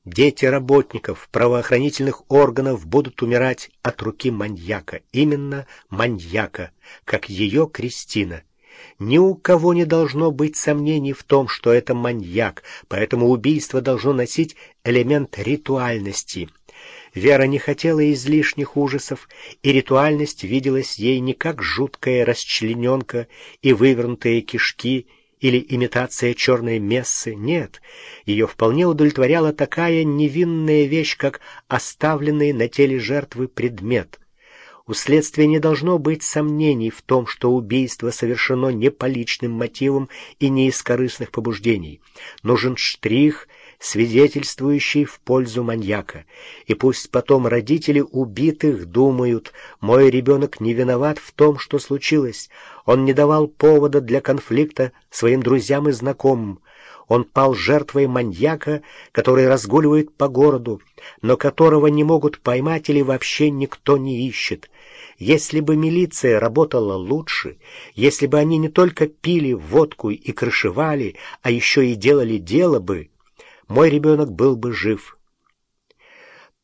Дети работников правоохранительных органов будут умирать от руки маньяка, именно маньяка, как ее Кристина — ни у кого не должно быть сомнений в том, что это маньяк, поэтому убийство должно носить элемент ритуальности. Вера не хотела излишних ужасов, и ритуальность виделась ей не как жуткая расчлененка и вывернутые кишки или имитация черной мессы. Нет, ее вполне удовлетворяла такая невинная вещь, как оставленный на теле жертвы предмет. У следствия не должно быть сомнений в том, что убийство совершено не по личным мотивам и не из корыстных побуждений. Нужен штрих, свидетельствующий в пользу маньяка. И пусть потом родители убитых думают, мой ребенок не виноват в том, что случилось. Он не давал повода для конфликта своим друзьям и знакомым. Он пал жертвой маньяка, который разгуливает по городу, но которого не могут поймать или вообще никто не ищет. Если бы милиция работала лучше, если бы они не только пили водку и крышевали, а еще и делали дело бы, мой ребенок был бы жив.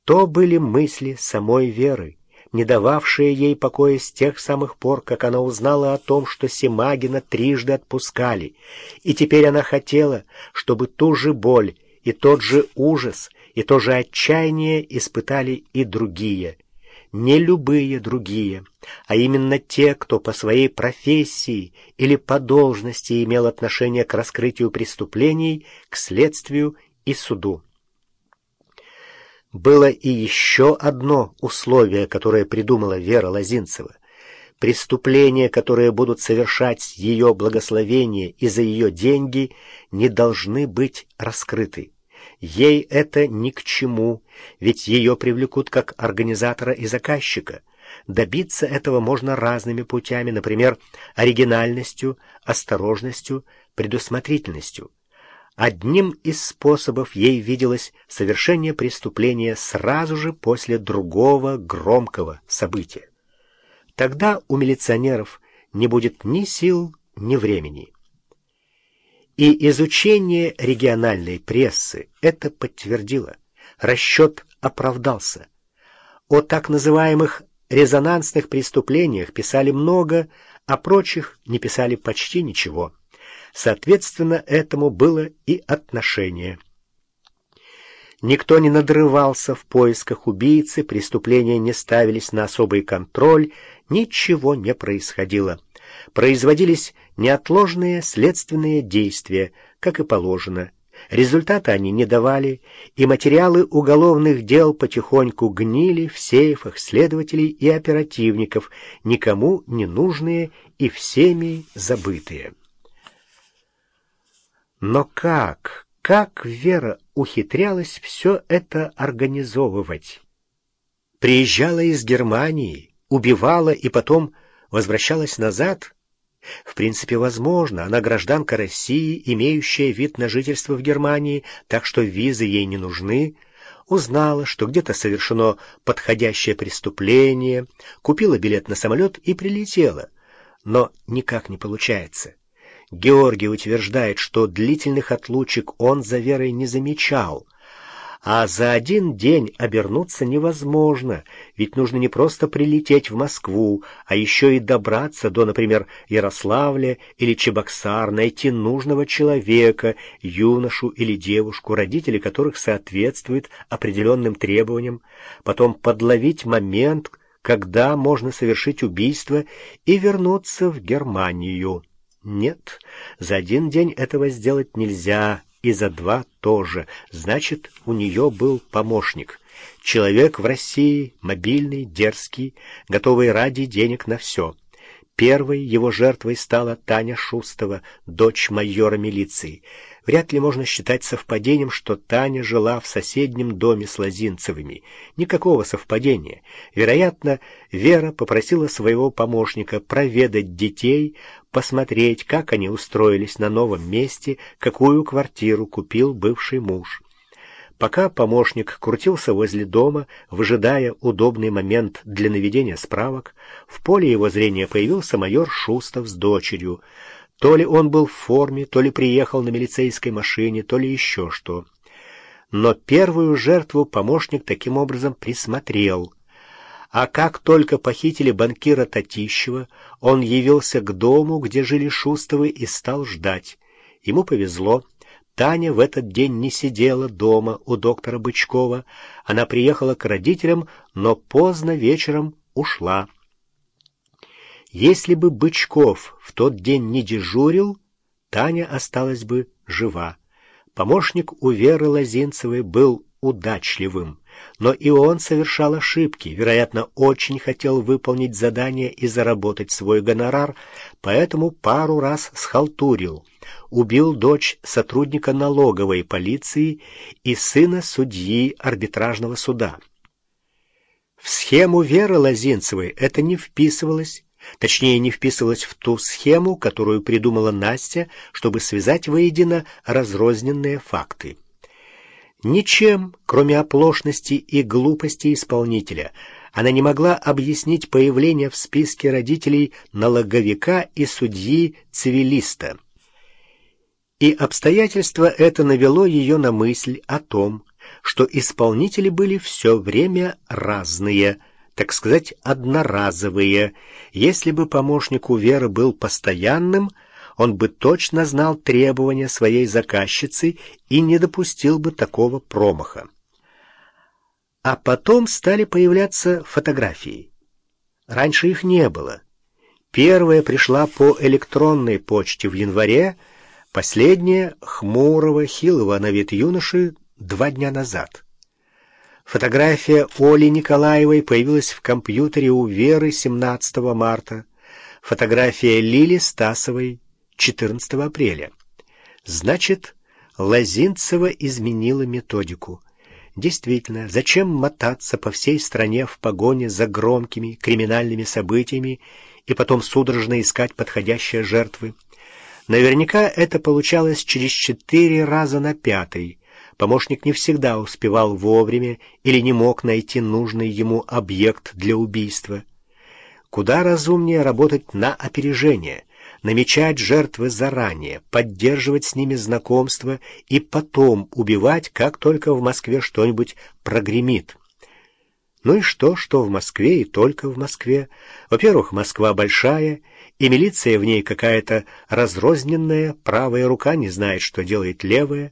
То были мысли самой Веры не дававшая ей покоя с тех самых пор, как она узнала о том, что Семагина трижды отпускали, и теперь она хотела, чтобы ту же боль и тот же ужас и то же отчаяние испытали и другие. Не любые другие, а именно те, кто по своей профессии или по должности имел отношение к раскрытию преступлений, к следствию и суду. Было и еще одно условие, которое придумала Вера Лозинцева. Преступления, которые будут совершать ее благословение и за ее деньги, не должны быть раскрыты. Ей это ни к чему, ведь ее привлекут как организатора и заказчика. Добиться этого можно разными путями, например, оригинальностью, осторожностью, предусмотрительностью. Одним из способов ей виделось совершение преступления сразу же после другого громкого события. Тогда у милиционеров не будет ни сил, ни времени. И изучение региональной прессы это подтвердило. Расчет оправдался. О так называемых резонансных преступлениях писали много, о прочих не писали почти ничего. Соответственно, этому было и отношение. Никто не надрывался в поисках убийцы, преступления не ставились на особый контроль, ничего не происходило. Производились неотложные следственные действия, как и положено. Результата они не давали, и материалы уголовных дел потихоньку гнили в сейфах следователей и оперативников, никому не нужные и всеми забытые. Но как, как Вера ухитрялась все это организовывать? Приезжала из Германии, убивала и потом возвращалась назад — в принципе, возможно, она гражданка России, имеющая вид на жительство в Германии, так что визы ей не нужны, узнала, что где-то совершено подходящее преступление, купила билет на самолет и прилетела. Но никак не получается. Георгий утверждает, что длительных отлучек он за Верой не замечал — а за один день обернуться невозможно, ведь нужно не просто прилететь в Москву, а еще и добраться до, например, Ярославля или Чебоксар, найти нужного человека, юношу или девушку, родители которых соответствуют определенным требованиям, потом подловить момент, когда можно совершить убийство и вернуться в Германию. Нет, за один день этого сделать нельзя, и за два тоже. Значит, у нее был помощник. Человек в России, мобильный, дерзкий, готовый ради денег на все. Первой его жертвой стала Таня Шустова, дочь майора милиции. Вряд ли можно считать совпадением, что Таня жила в соседнем доме с Лозинцевыми. Никакого совпадения. Вероятно, Вера попросила своего помощника проведать детей, посмотреть, как они устроились на новом месте, какую квартиру купил бывший муж. Пока помощник крутился возле дома, выжидая удобный момент для наведения справок, в поле его зрения появился майор Шустов с дочерью. То ли он был в форме, то ли приехал на милицейской машине, то ли еще что. Но первую жертву помощник таким образом присмотрел. А как только похитили банкира Татищева, он явился к дому, где жили Шустовы, и стал ждать. Ему повезло. Таня в этот день не сидела дома у доктора Бычкова. Она приехала к родителям, но поздно вечером ушла. Если бы Бычков в тот день не дежурил, Таня осталась бы жива. Помощник у Веры Лозинцевой был удачливым, но и он совершал ошибки, вероятно, очень хотел выполнить задание и заработать свой гонорар, поэтому пару раз схалтурил — убил дочь сотрудника налоговой полиции и сына судьи арбитражного суда. В схему Веры Лозинцевой это не вписывалось, точнее не вписывалось в ту схему, которую придумала Настя, чтобы связать воедино разрозненные факты. Ничем, кроме оплошности и глупости исполнителя, она не могла объяснить появление в списке родителей налоговика и судьи-цивилиста. И обстоятельство это навело ее на мысль о том, что исполнители были все время разные, так сказать, одноразовые. Если бы помощник у Веры был постоянным, он бы точно знал требования своей заказчицы и не допустил бы такого промаха. А потом стали появляться фотографии. Раньше их не было. Первая пришла по электронной почте в январе, Последнее — хмурого, хилого на вид юноши два дня назад. Фотография Оли Николаевой появилась в компьютере у Веры 17 марта. Фотография Лили Стасовой 14 апреля. Значит, Лозинцева изменила методику. Действительно, зачем мотаться по всей стране в погоне за громкими криминальными событиями и потом судорожно искать подходящие жертвы? Наверняка это получалось через четыре раза на пятый. Помощник не всегда успевал вовремя или не мог найти нужный ему объект для убийства. Куда разумнее работать на опережение, намечать жертвы заранее, поддерживать с ними знакомство и потом убивать, как только в Москве что-нибудь прогремит. Ну и что, что в Москве и только в Москве? Во-первых, Москва большая, и милиция в ней какая-то разрозненная, правая рука не знает, что делает левая.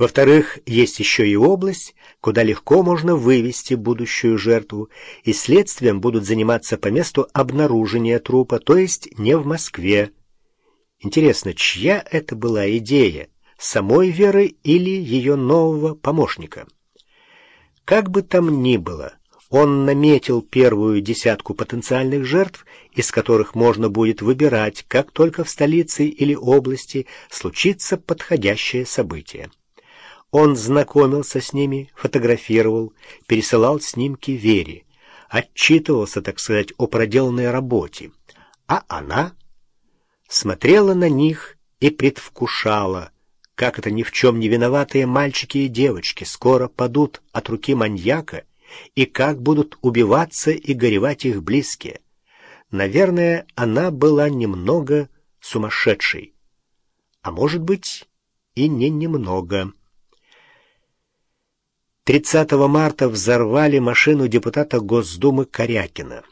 Во-вторых, есть еще и область, куда легко можно вывести будущую жертву, и следствием будут заниматься по месту обнаружения трупа, то есть не в Москве. Интересно, чья это была идея, самой Веры или ее нового помощника? Как бы там ни было, он наметил первую десятку потенциальных жертв, из которых можно будет выбирать, как только в столице или области случится подходящее событие. Он знакомился с ними, фотографировал, пересылал снимки Вере, отчитывался, так сказать, о проделанной работе. А она смотрела на них и предвкушала, как это ни в чем не виноватые мальчики и девочки скоро падут от руки маньяка и как будут убиваться и горевать их близкие. Наверное, она была немного сумасшедшей. А может быть, и не немного. 30 марта взорвали машину депутата Госдумы Корякина.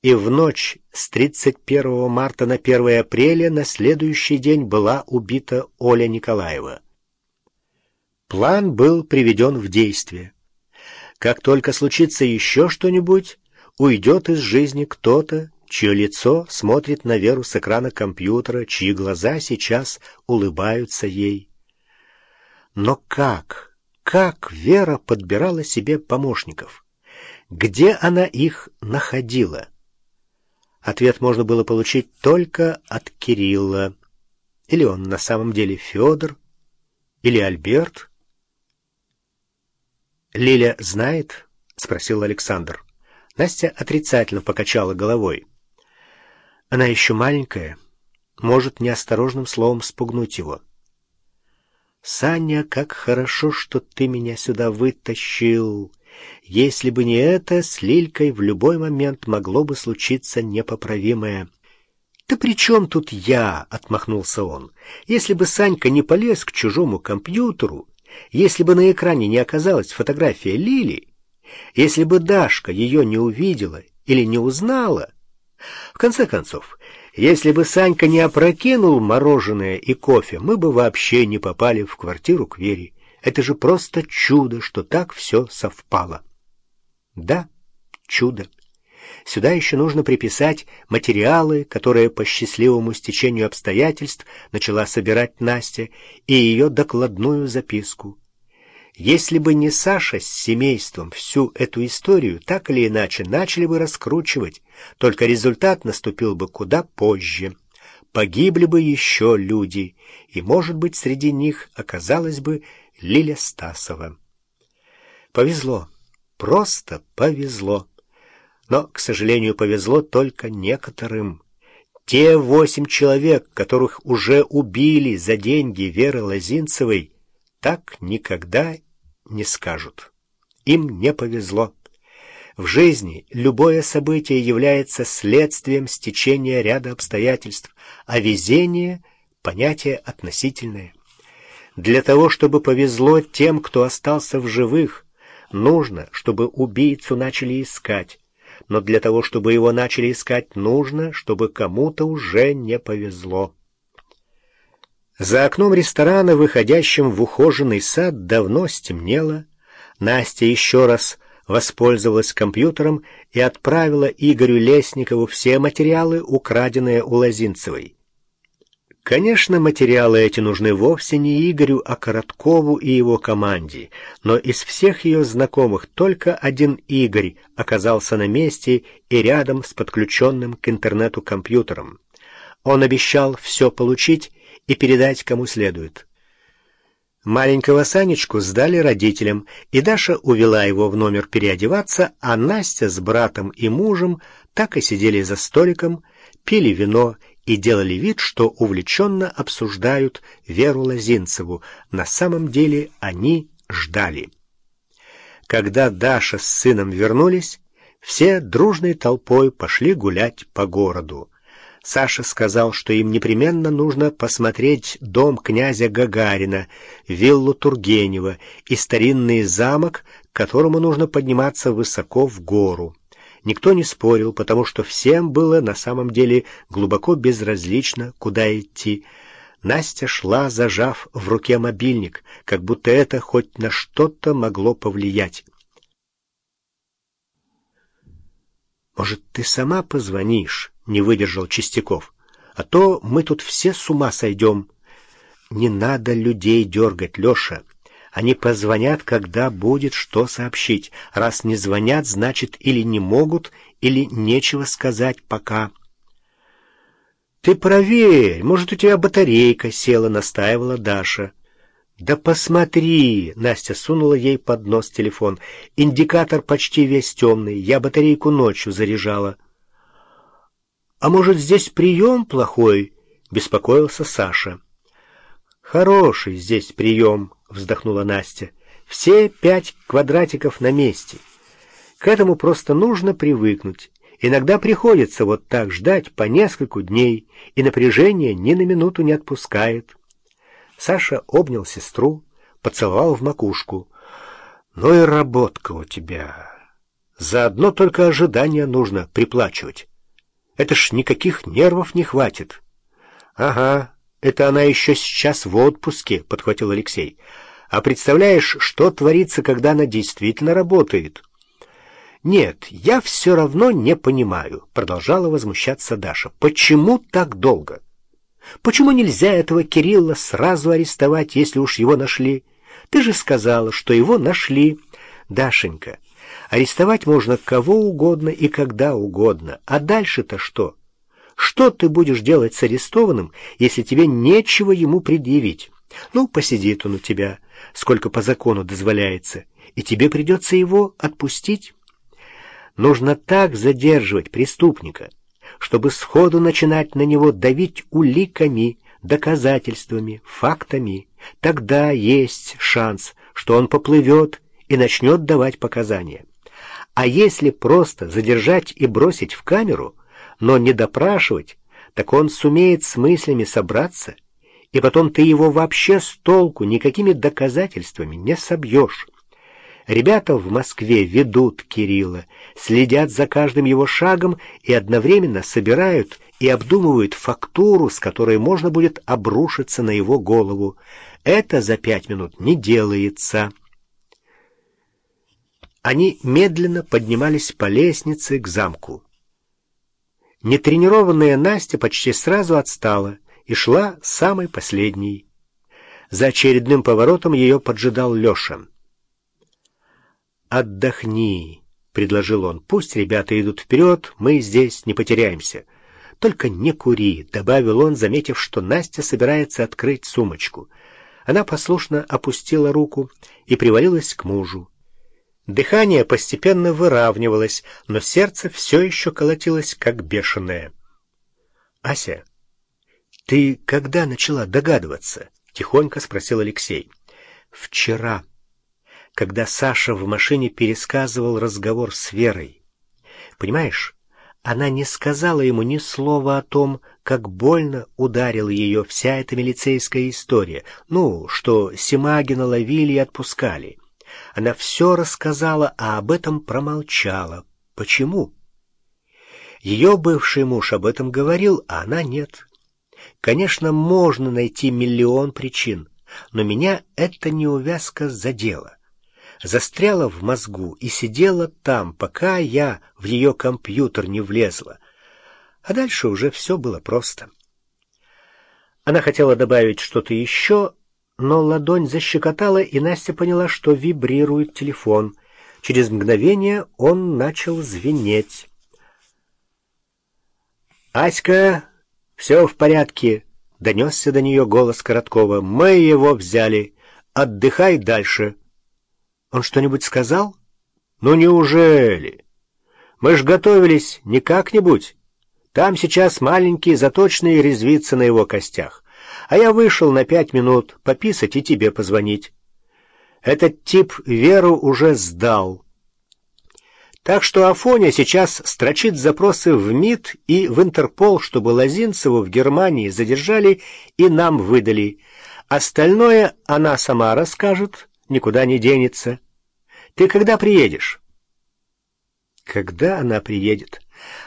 И в ночь с 31 марта на 1 апреля на следующий день была убита Оля Николаева. План был приведен в действие. Как только случится еще что-нибудь, уйдет из жизни кто-то, чье лицо смотрит на Веру с экрана компьютера, чьи глаза сейчас улыбаются ей. Но как? Как Вера подбирала себе помощников? Где она их находила? Ответ можно было получить только от Кирилла. Или он на самом деле Федор? Или Альберт? «Лиля знает?» — спросил Александр. Настя отрицательно покачала головой. «Она еще маленькая, может неосторожным словом спугнуть его». «Саня, как хорошо, что ты меня сюда вытащил. Если бы не это, с Лилькой в любой момент могло бы случиться непоправимое». «Да при чем тут я?» — отмахнулся он. «Если бы Санька не полез к чужому компьютеру, если бы на экране не оказалась фотография Лили, если бы Дашка ее не увидела или не узнала, в конце концов, если бы Санька не опрокинул мороженое и кофе, мы бы вообще не попали в квартиру к Вере. Это же просто чудо, что так все совпало. Да, чудо. Сюда еще нужно приписать материалы, которые по счастливому стечению обстоятельств начала собирать Настя, и ее докладную записку. Если бы не Саша с семейством всю эту историю так или иначе начали бы раскручивать, только результат наступил бы куда позже. Погибли бы еще люди, и, может быть, среди них оказалась бы Лиля Стасова. Повезло, просто повезло. Но, к сожалению, повезло только некоторым. Те восемь человек, которых уже убили за деньги Веры Лозинцевой, так никогда не скажут. Им не повезло. В жизни любое событие является следствием стечения ряда обстоятельств, а везение — понятие относительное. Для того, чтобы повезло тем, кто остался в живых, нужно, чтобы убийцу начали искать, но для того, чтобы его начали искать, нужно, чтобы кому-то уже не повезло. За окном ресторана, выходящим в ухоженный сад, давно стемнело. Настя еще раз воспользовалась компьютером и отправила Игорю Лесникову все материалы, украденные у Лозинцевой. Конечно, материалы эти нужны вовсе не Игорю, а Короткову и его команде, но из всех ее знакомых только один Игорь оказался на месте и рядом с подключенным к интернету компьютером. Он обещал все получить и передать кому следует. Маленького Санечку сдали родителям, и Даша увела его в номер переодеваться, а Настя с братом и мужем так и сидели за столиком, пили вино и делали вид, что увлеченно обсуждают Веру Лозинцеву. На самом деле они ждали. Когда Даша с сыном вернулись, все дружной толпой пошли гулять по городу. Саша сказал, что им непременно нужно посмотреть дом князя Гагарина, виллу Тургенева и старинный замок, к которому нужно подниматься высоко в гору. Никто не спорил, потому что всем было на самом деле глубоко безразлично, куда идти. Настя шла, зажав в руке мобильник, как будто это хоть на что-то могло повлиять. «Может, ты сама позвонишь?» — не выдержал Чистяков. «А то мы тут все с ума сойдем». «Не надо людей дергать, Леша. Они позвонят, когда будет что сообщить. Раз не звонят, значит, или не могут, или нечего сказать пока. «Ты проверь, может, у тебя батарейка села», — настаивала Даша. «Да посмотри!» — Настя сунула ей под нос телефон. «Индикатор почти весь темный. Я батарейку ночью заряжала». «А может, здесь прием плохой?» — беспокоился Саша. «Хороший здесь прием», — вздохнула Настя. «Все пять квадратиков на месте. К этому просто нужно привыкнуть. Иногда приходится вот так ждать по нескольку дней, и напряжение ни на минуту не отпускает». Саша обнял сестру, поцеловал в макушку. «Ну и работка у тебя. За одно только ожидание нужно приплачивать. Это ж никаких нервов не хватит». «Ага, это она еще сейчас в отпуске», — подхватил Алексей. «А представляешь, что творится, когда она действительно работает?» «Нет, я все равно не понимаю», — продолжала возмущаться Даша. «Почему так долго? Почему нельзя этого Кирилла сразу арестовать, если уж его нашли? Ты же сказала, что его нашли. Дашенька, арестовать можно кого угодно и когда угодно. А дальше-то что?» Что ты будешь делать с арестованным, если тебе нечего ему предъявить? Ну, посидит он у тебя, сколько по закону дозволяется, и тебе придется его отпустить. Нужно так задерживать преступника, чтобы сходу начинать на него давить уликами, доказательствами, фактами. Тогда есть шанс, что он поплывет и начнет давать показания. А если просто задержать и бросить в камеру — но не допрашивать, так он сумеет с мыслями собраться, и потом ты его вообще с толку никакими доказательствами не собьешь. Ребята в Москве ведут Кирилла, следят за каждым его шагом и одновременно собирают и обдумывают фактуру, с которой можно будет обрушиться на его голову. Это за пять минут не делается. Они медленно поднимались по лестнице к замку. Нетренированная Настя почти сразу отстала и шла самой последней. За очередным поворотом ее поджидал Леша. «Отдохни», — предложил он. «Пусть ребята идут вперед, мы здесь не потеряемся. Только не кури», — добавил он, заметив, что Настя собирается открыть сумочку. Она послушно опустила руку и привалилась к мужу. Дыхание постепенно выравнивалось, но сердце все еще колотилось, как бешеное. «Ася, ты когда начала догадываться?» — тихонько спросил Алексей. «Вчера, когда Саша в машине пересказывал разговор с Верой. Понимаешь, она не сказала ему ни слова о том, как больно ударила ее вся эта милицейская история, ну, что Симагина ловили и отпускали». Она все рассказала, а об этом промолчала. Почему? Ее бывший муж об этом говорил, а она нет. Конечно, можно найти миллион причин, но меня эта неувязка задела. Застряла в мозгу и сидела там, пока я в ее компьютер не влезла. А дальше уже все было просто. Она хотела добавить что-то еще, но ладонь защекотала, и Настя поняла, что вибрирует телефон. Через мгновение он начал звенеть. «Аська, все в порядке!» — донесся до нее голос Короткова. «Мы его взяли. Отдыхай дальше». «Он что-нибудь сказал?» «Ну неужели? Мы ж готовились не как-нибудь. Там сейчас маленький заточный резвится на его костях а я вышел на пять минут пописать и тебе позвонить. Этот тип Веру уже сдал. Так что Афоня сейчас строчит запросы в МИД и в Интерпол, чтобы Лозинцеву в Германии задержали и нам выдали. Остальное она сама расскажет, никуда не денется. Ты когда приедешь?» Когда она приедет?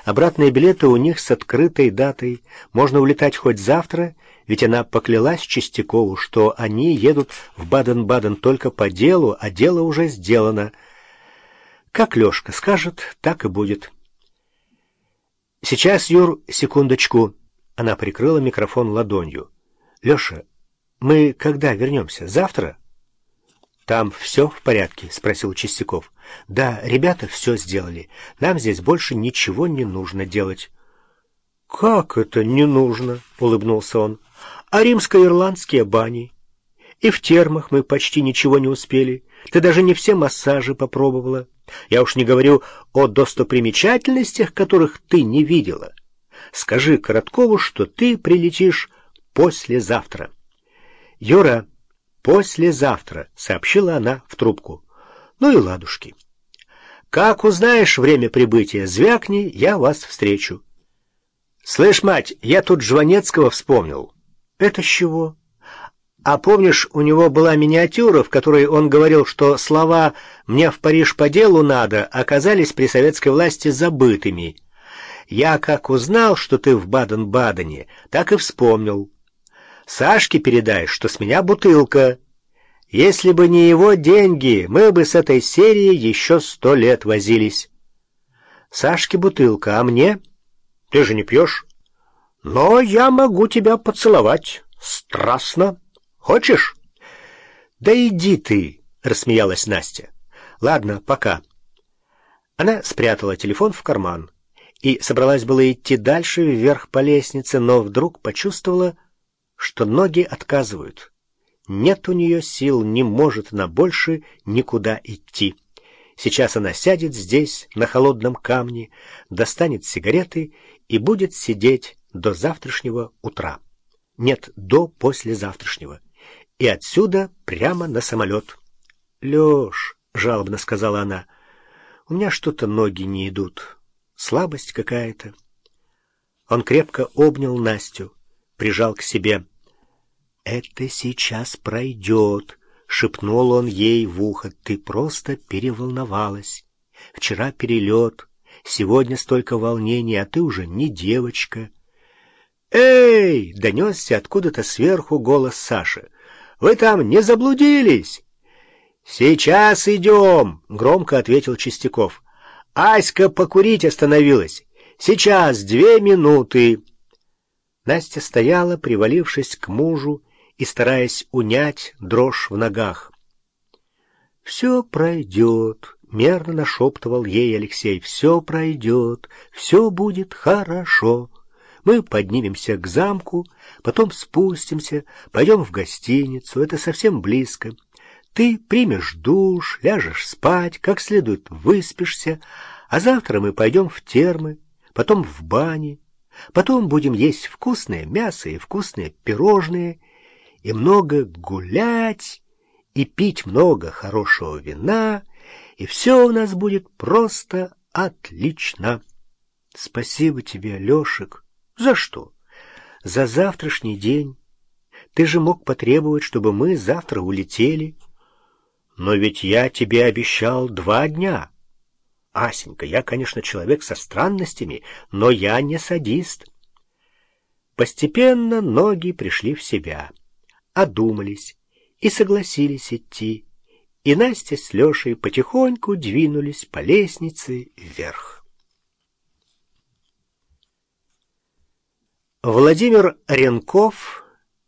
Обратные билеты у них с открытой датой. Можно улетать хоть завтра, ведь она поклялась Чистякову, что они едут в Баден-Баден только по делу, а дело уже сделано. Как Лешка скажет, так и будет. Сейчас, Юр, секундочку. Она прикрыла микрофон ладонью. Леша, мы когда вернемся? Завтра? «Там все в порядке?» — спросил Чистяков. «Да, ребята все сделали. Нам здесь больше ничего не нужно делать». «Как это не нужно?» — улыбнулся он. «А римско-ирландские бани? И в термах мы почти ничего не успели. Ты даже не все массажи попробовала. Я уж не говорю о достопримечательностях, которых ты не видела. Скажи Короткову, что ты прилетишь послезавтра». «Юра...» «Послезавтра», — сообщила она в трубку. «Ну и ладушки. Как узнаешь время прибытия, звякни, я вас встречу». «Слышь, мать, я тут Жванецкого вспомнил». «Это с чего?» «А помнишь, у него была миниатюра, в которой он говорил, что слова «мне в Париж по делу надо» оказались при советской власти забытыми. Я как узнал, что ты в Баден-Бадене, так и вспомнил». Сашке передай, что с меня бутылка. Если бы не его деньги, мы бы с этой серии еще сто лет возились. Сашке бутылка, а мне? Ты же не пьешь. Но я могу тебя поцеловать. Страстно. Хочешь? Да иди ты, рассмеялась Настя. Ладно, пока. Она спрятала телефон в карман и собралась было идти дальше вверх по лестнице, но вдруг почувствовала, что ноги отказывают. Нет у нее сил, не может она больше никуда идти. Сейчас она сядет здесь, на холодном камне, достанет сигареты и будет сидеть до завтрашнего утра. Нет, до послезавтрашнего. И отсюда прямо на самолет. — Леш, — жалобно сказала она, — у меня что-то ноги не идут. Слабость какая-то. Он крепко обнял Настю прижал к себе. «Это сейчас пройдет», — шепнул он ей в ухо. «Ты просто переволновалась. Вчера перелет, сегодня столько волнений, а ты уже не девочка». «Эй!» — донесся откуда-то сверху голос Саши. «Вы там не заблудились?» «Сейчас идем!» — громко ответил Чистяков. «Аська покурить остановилась. Сейчас две минуты!» Настя стояла, привалившись к мужу и стараясь унять дрожь в ногах. «Все пройдет», — мерно нашептывал ей Алексей, — «все пройдет, все будет хорошо. Мы поднимемся к замку, потом спустимся, пойдем в гостиницу, это совсем близко. Ты примешь душ, ляжешь спать, как следует выспишься, а завтра мы пойдем в термы, потом в бане, Потом будем есть вкусное мясо и вкусные пирожные, и много гулять, и пить много хорошего вина, и все у нас будет просто отлично. Спасибо тебе, Лешек. За что? За завтрашний день. Ты же мог потребовать, чтобы мы завтра улетели. Но ведь я тебе обещал два дня. Асенька, я, конечно, человек со странностями, но я не садист. Постепенно ноги пришли в себя, одумались и согласились идти, и Настя с Лешей потихоньку двинулись по лестнице вверх. Владимир Ренков,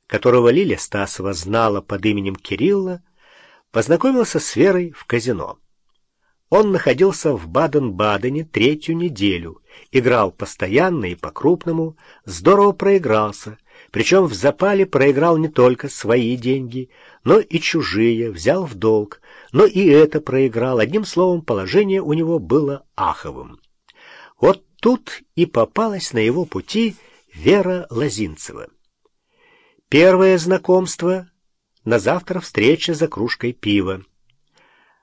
которого Лиля Стасова знала под именем Кирилла, познакомился с Верой в казино. Он находился в Баден-Бадене третью неделю, играл постоянно и по-крупному, здорово проигрался, причем в запале проиграл не только свои деньги, но и чужие, взял в долг, но и это проиграл, одним словом, положение у него было аховым. Вот тут и попалась на его пути Вера Лозинцева. Первое знакомство, на завтра встреча за кружкой пива.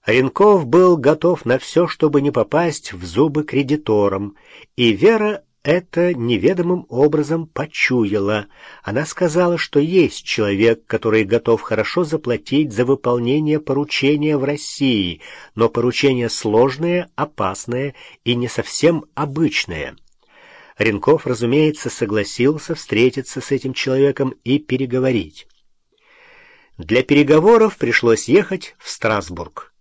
Ренков был готов на все, чтобы не попасть в зубы кредиторам, и Вера это неведомым образом почуяла. Она сказала, что есть человек, который готов хорошо заплатить за выполнение поручения в России, но поручение сложное, опасное и не совсем обычное. Ренков, разумеется, согласился встретиться с этим человеком и переговорить. Для переговоров пришлось ехать в Страсбург.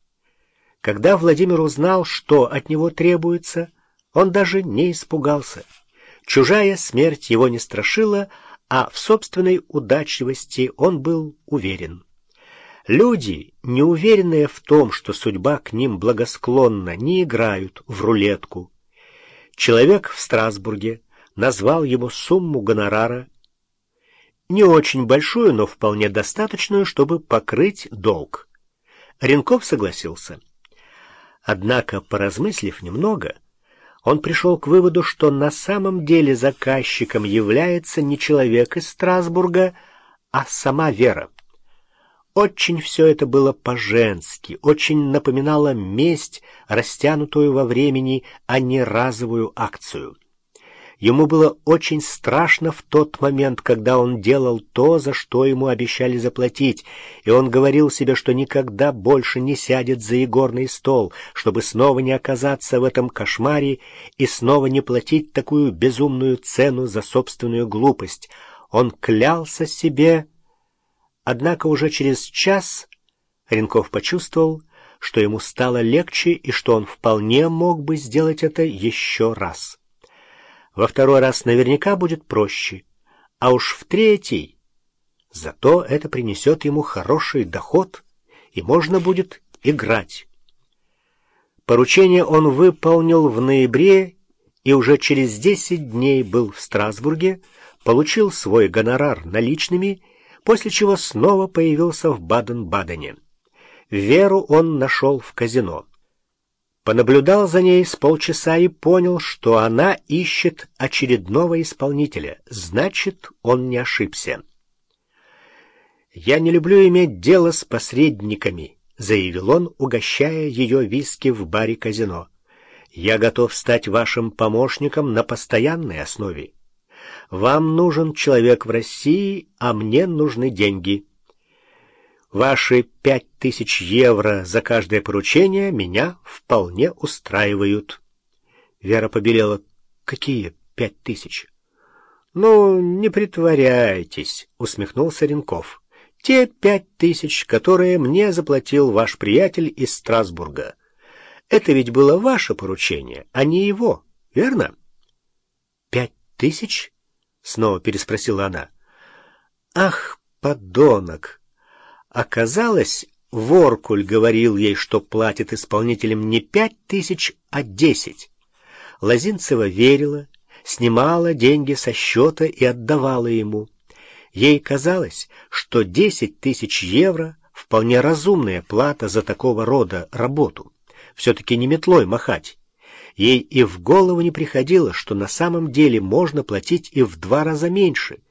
Когда Владимир узнал, что от него требуется, он даже не испугался. Чужая смерть его не страшила, а в собственной удачливости он был уверен. Люди, неуверенные в том, что судьба к ним благосклонна, не играют в рулетку. Человек в Страсбурге назвал ему сумму гонорара, не очень большую, но вполне достаточную, чтобы покрыть долг. Ренков согласился. Однако, поразмыслив немного, он пришел к выводу, что на самом деле заказчиком является не человек из Страсбурга, а сама Вера. Очень все это было по-женски, очень напоминало месть, растянутую во времени, а не разовую акцию. Ему было очень страшно в тот момент, когда он делал то, за что ему обещали заплатить, и он говорил себе, что никогда больше не сядет за игорный стол, чтобы снова не оказаться в этом кошмаре и снова не платить такую безумную цену за собственную глупость. Он клялся себе... Однако уже через час Ренков почувствовал, что ему стало легче и что он вполне мог бы сделать это еще раз. Во второй раз наверняка будет проще, а уж в третий. Зато это принесет ему хороший доход, и можно будет играть. Поручение он выполнил в ноябре и уже через десять дней был в Страсбурге, получил свой гонорар наличными, после чего снова появился в Баден-Бадене. Веру он нашел в казино. Понаблюдал за ней с полчаса и понял, что она ищет очередного исполнителя. Значит, он не ошибся. «Я не люблю иметь дело с посредниками», — заявил он, угощая ее виски в баре казино. «Я готов стать вашим помощником на постоянной основе. Вам нужен человек в России, а мне нужны деньги». Ваши пять тысяч евро за каждое поручение меня вполне устраивают. Вера побелела. Какие пять тысяч? Ну, не притворяйтесь, усмехнулся Ренков. Те пять тысяч, которые мне заплатил ваш приятель из Страсбурга. Это ведь было ваше поручение, а не его, верно? Пять тысяч? Снова переспросила она. Ах, подонок! Оказалось, Воркуль говорил ей, что платит исполнителям не пять тысяч, а десять. Лозинцева верила, снимала деньги со счета и отдавала ему. Ей казалось, что десять тысяч евро — вполне разумная плата за такого рода работу. Все-таки не метлой махать. Ей и в голову не приходило, что на самом деле можно платить и в два раза меньше —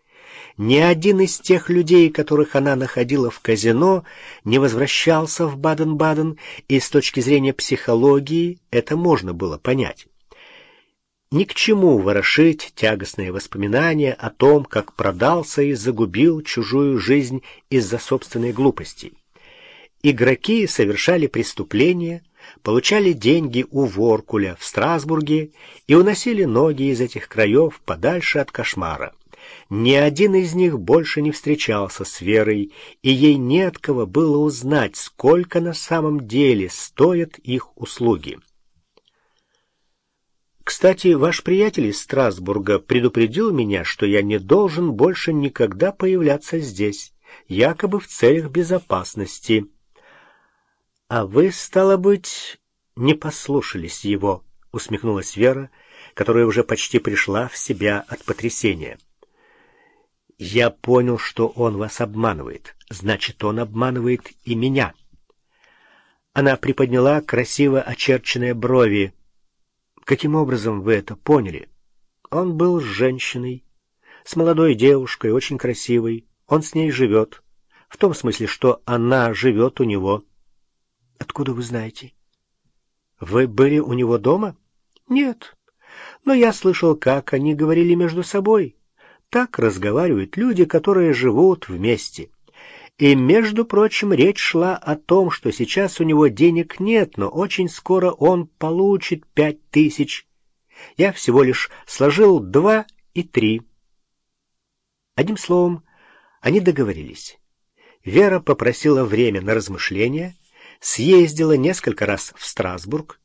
ни один из тех людей, которых она находила в казино, не возвращался в Баден-Баден, и с точки зрения психологии это можно было понять. Ни к чему ворошить тягостные воспоминания о том, как продался и загубил чужую жизнь из-за собственной глупости. Игроки совершали преступления, получали деньги у Воркуля в Страсбурге и уносили ноги из этих краев подальше от кошмара. Ни один из них больше не встречался с Верой, и ей не от кого было узнать, сколько на самом деле стоят их услуги. Кстати, ваш приятель из Страсбурга предупредил меня, что я не должен больше никогда появляться здесь, якобы в целях безопасности. А вы, стало быть, не послушались его, усмехнулась Вера, которая уже почти пришла в себя от потрясения. Я понял, что он вас обманывает. Значит, он обманывает и меня. Она приподняла красиво очерченные брови. Каким образом вы это поняли? Он был с женщиной, с молодой девушкой, очень красивой. Он с ней живет. В том смысле, что она живет у него. Откуда вы знаете? Вы были у него дома? Нет. но я слышал, как они говорили между собой. Так разговаривают люди, которые живут вместе. И, между прочим, речь шла о том, что сейчас у него денег нет, но очень скоро он получит пять тысяч. Я всего лишь сложил два и три. Одним словом, они договорились. Вера попросила время на размышления, съездила несколько раз в Страсбург,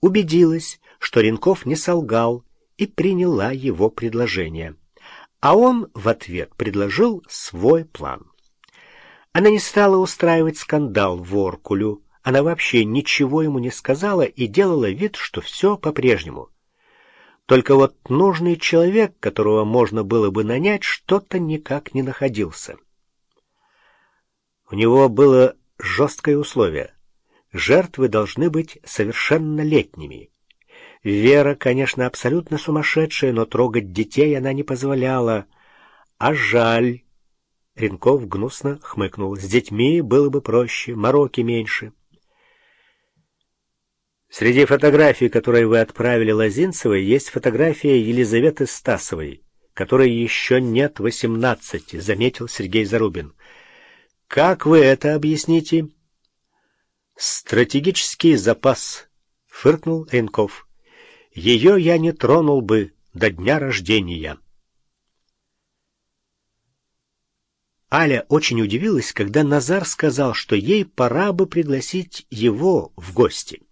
убедилась, что Ренков не солгал, и приняла его предложение. А он в ответ предложил свой план. Она не стала устраивать скандал в Оркулю, она вообще ничего ему не сказала и делала вид, что все по-прежнему. Только вот нужный человек, которого можно было бы нанять, что-то никак не находился. У него было жесткое условие. Жертвы должны быть совершеннолетними. Вера, конечно, абсолютно сумасшедшая, но трогать детей она не позволяла. А жаль. Ренков гнусно хмыкнул. С детьми было бы проще, мороки меньше. Среди фотографий, которые вы отправили Лозинцевой, есть фотография Елизаветы Стасовой, которой еще нет восемнадцати, заметил Сергей Зарубин. Как вы это объясните? Стратегический запас, фыркнул Ренков. Ее я не тронул бы до дня рождения. Аля очень удивилась, когда Назар сказал, что ей пора бы пригласить его в гости.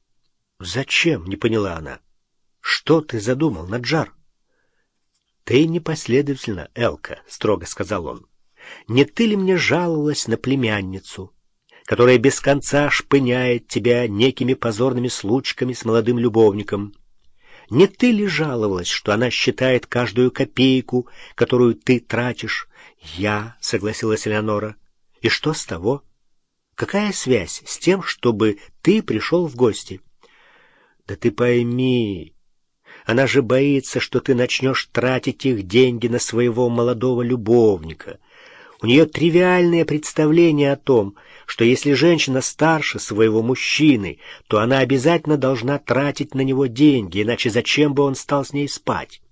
«Зачем?» — не поняла она. «Что ты задумал, Наджар?» «Ты непоследовательно, Элка», — строго сказал он. «Не ты ли мне жаловалась на племянницу, которая без конца шпыняет тебя некими позорными случками с молодым любовником?» Не ты ли жаловалась, что она считает каждую копейку, которую ты тратишь? Я, — согласилась Элеонора. И что с того? Какая связь с тем, чтобы ты пришел в гости? Да ты пойми, она же боится, что ты начнешь тратить их деньги на своего молодого любовника. У нее тривиальное представление о том, что если женщина старше своего мужчины, то она обязательно должна тратить на него деньги, иначе зачем бы он стал с ней спать?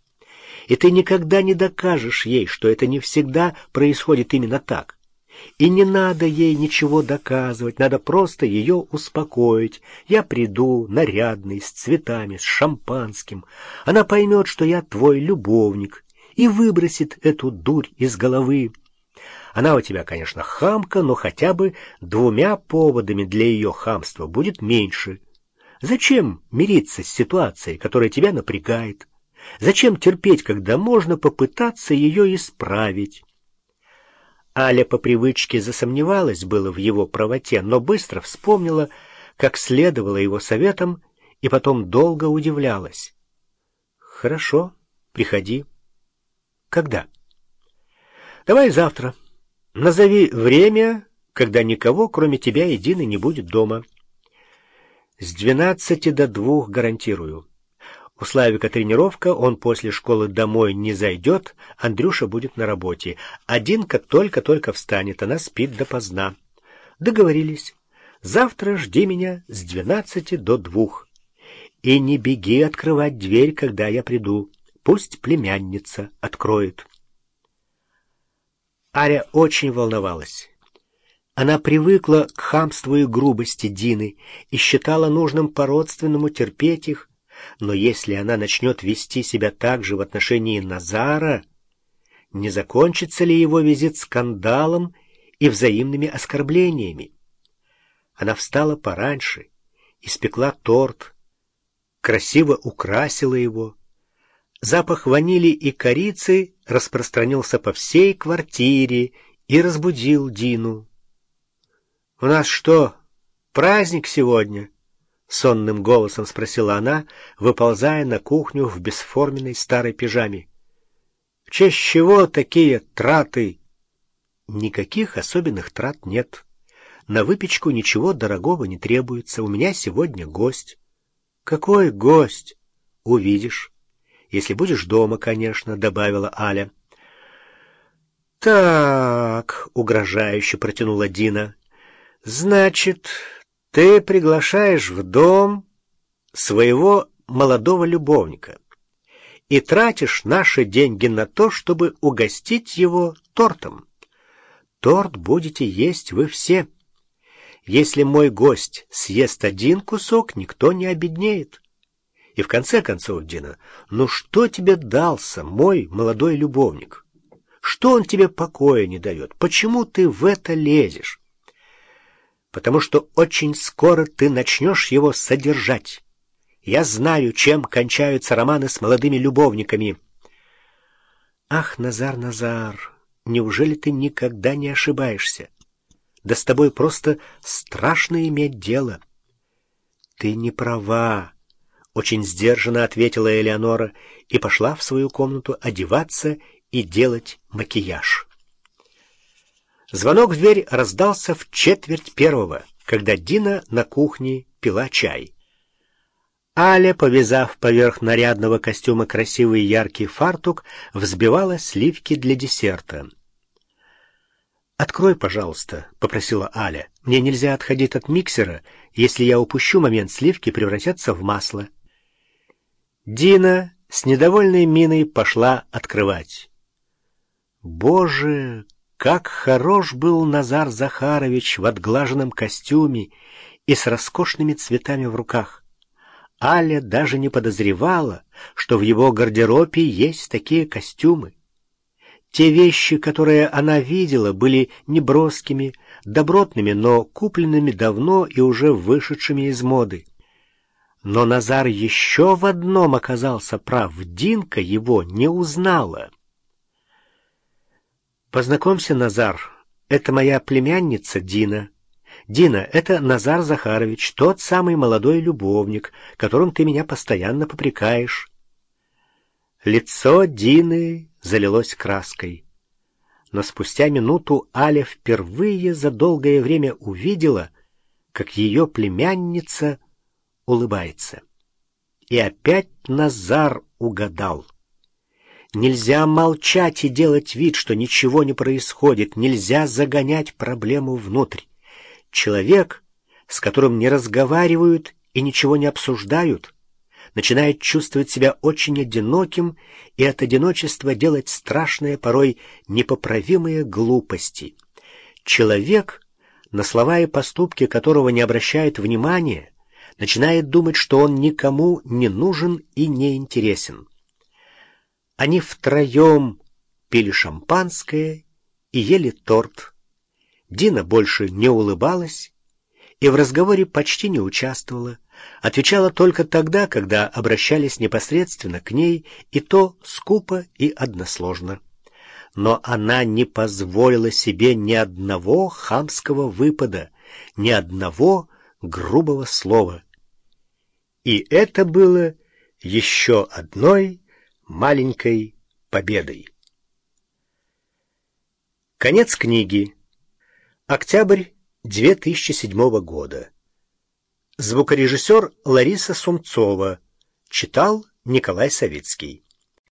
И ты никогда не докажешь ей, что это не всегда происходит именно так. И не надо ей ничего доказывать, надо просто ее успокоить. Я приду, нарядный, с цветами, с шампанским. Она поймет, что я твой любовник, и выбросит эту дурь из головы. Она у тебя, конечно, хамка, но хотя бы двумя поводами для ее хамства будет меньше. Зачем мириться с ситуацией, которая тебя напрягает? Зачем терпеть, когда можно попытаться ее исправить? Аля по привычке засомневалась было в его правоте, но быстро вспомнила, как следовала его советам, и потом долго удивлялась. «Хорошо, приходи». «Когда?» «Давай завтра». Назови время, когда никого, кроме тебя и не будет дома. С двенадцати до двух гарантирую. У Славика тренировка, он после школы домой не зайдет, Андрюша будет на работе. Одинка только-только встанет, она спит допоздна. Договорились. Завтра жди меня с двенадцати до двух. И не беги открывать дверь, когда я приду. Пусть племянница откроет. Аря очень волновалась. Она привыкла к хамству и грубости Дины и считала нужным по-родственному терпеть их, но если она начнет вести себя так же в отношении Назара, не закончится ли его визит скандалом и взаимными оскорблениями? Она встала пораньше, испекла торт, красиво украсила его, Запах ванили и корицы распространился по всей квартире и разбудил Дину. — У нас что, праздник сегодня? — сонным голосом спросила она, выползая на кухню в бесформенной старой пижаме. — В честь чего такие траты? — Никаких особенных трат нет. На выпечку ничего дорогого не требуется. У меня сегодня гость. — Какой гость? — Увидишь. Если будешь дома, конечно, — добавила Аля. «Так», — угрожающе протянула Дина, — «значит, ты приглашаешь в дом своего молодого любовника и тратишь наши деньги на то, чтобы угостить его тортом. Торт будете есть вы все. Если мой гость съест один кусок, никто не обеднеет. И в конце концов, Дина, ну что тебе дался мой молодой любовник? Что он тебе покоя не дает? Почему ты в это лезешь? Потому что очень скоро ты начнешь его содержать. Я знаю, чем кончаются романы с молодыми любовниками. Ах, Назар, Назар, неужели ты никогда не ошибаешься? Да с тобой просто страшно иметь дело. Ты не права, очень сдержанно ответила Элеонора и пошла в свою комнату одеваться и делать макияж. Звонок в дверь раздался в четверть первого, когда Дина на кухне пила чай. Аля, повязав поверх нарядного костюма красивый яркий фартук, взбивала сливки для десерта. «Открой, пожалуйста», — попросила Аля. «Мне нельзя отходить от миксера. Если я упущу момент, сливки превратятся в масло». Дина с недовольной миной пошла открывать. Боже, как хорош был Назар Захарович в отглаженном костюме и с роскошными цветами в руках. Аля даже не подозревала, что в его гардеробе есть такие костюмы. Те вещи, которые она видела, были неброскими, добротными, но купленными давно и уже вышедшими из моды. Но Назар еще в одном оказался прав. Динка его не узнала. «Познакомься, Назар, это моя племянница Дина. Дина, это Назар Захарович, тот самый молодой любовник, которым ты меня постоянно попрекаешь». Лицо Дины залилось краской. Но спустя минуту Аля впервые за долгое время увидела, как ее племянница — улыбается. И опять Назар угадал. Нельзя молчать и делать вид, что ничего не происходит. Нельзя загонять проблему внутрь. Человек, с которым не разговаривают и ничего не обсуждают, начинает чувствовать себя очень одиноким и от одиночества делать страшные, порой непоправимые глупости. Человек, на слова и поступки которого не обращают внимания, начинает думать, что он никому не нужен и не интересен. Они втроем пили шампанское и ели торт. Дина больше не улыбалась и в разговоре почти не участвовала, отвечала только тогда, когда обращались непосредственно к ней, и то скупо и односложно. Но она не позволила себе ни одного хамского выпада, ни одного грубого слова. И это было еще одной маленькой победой. Конец книги. Октябрь 2007 года. Звукорежиссер Лариса Сумцова. Читал Николай Савицкий.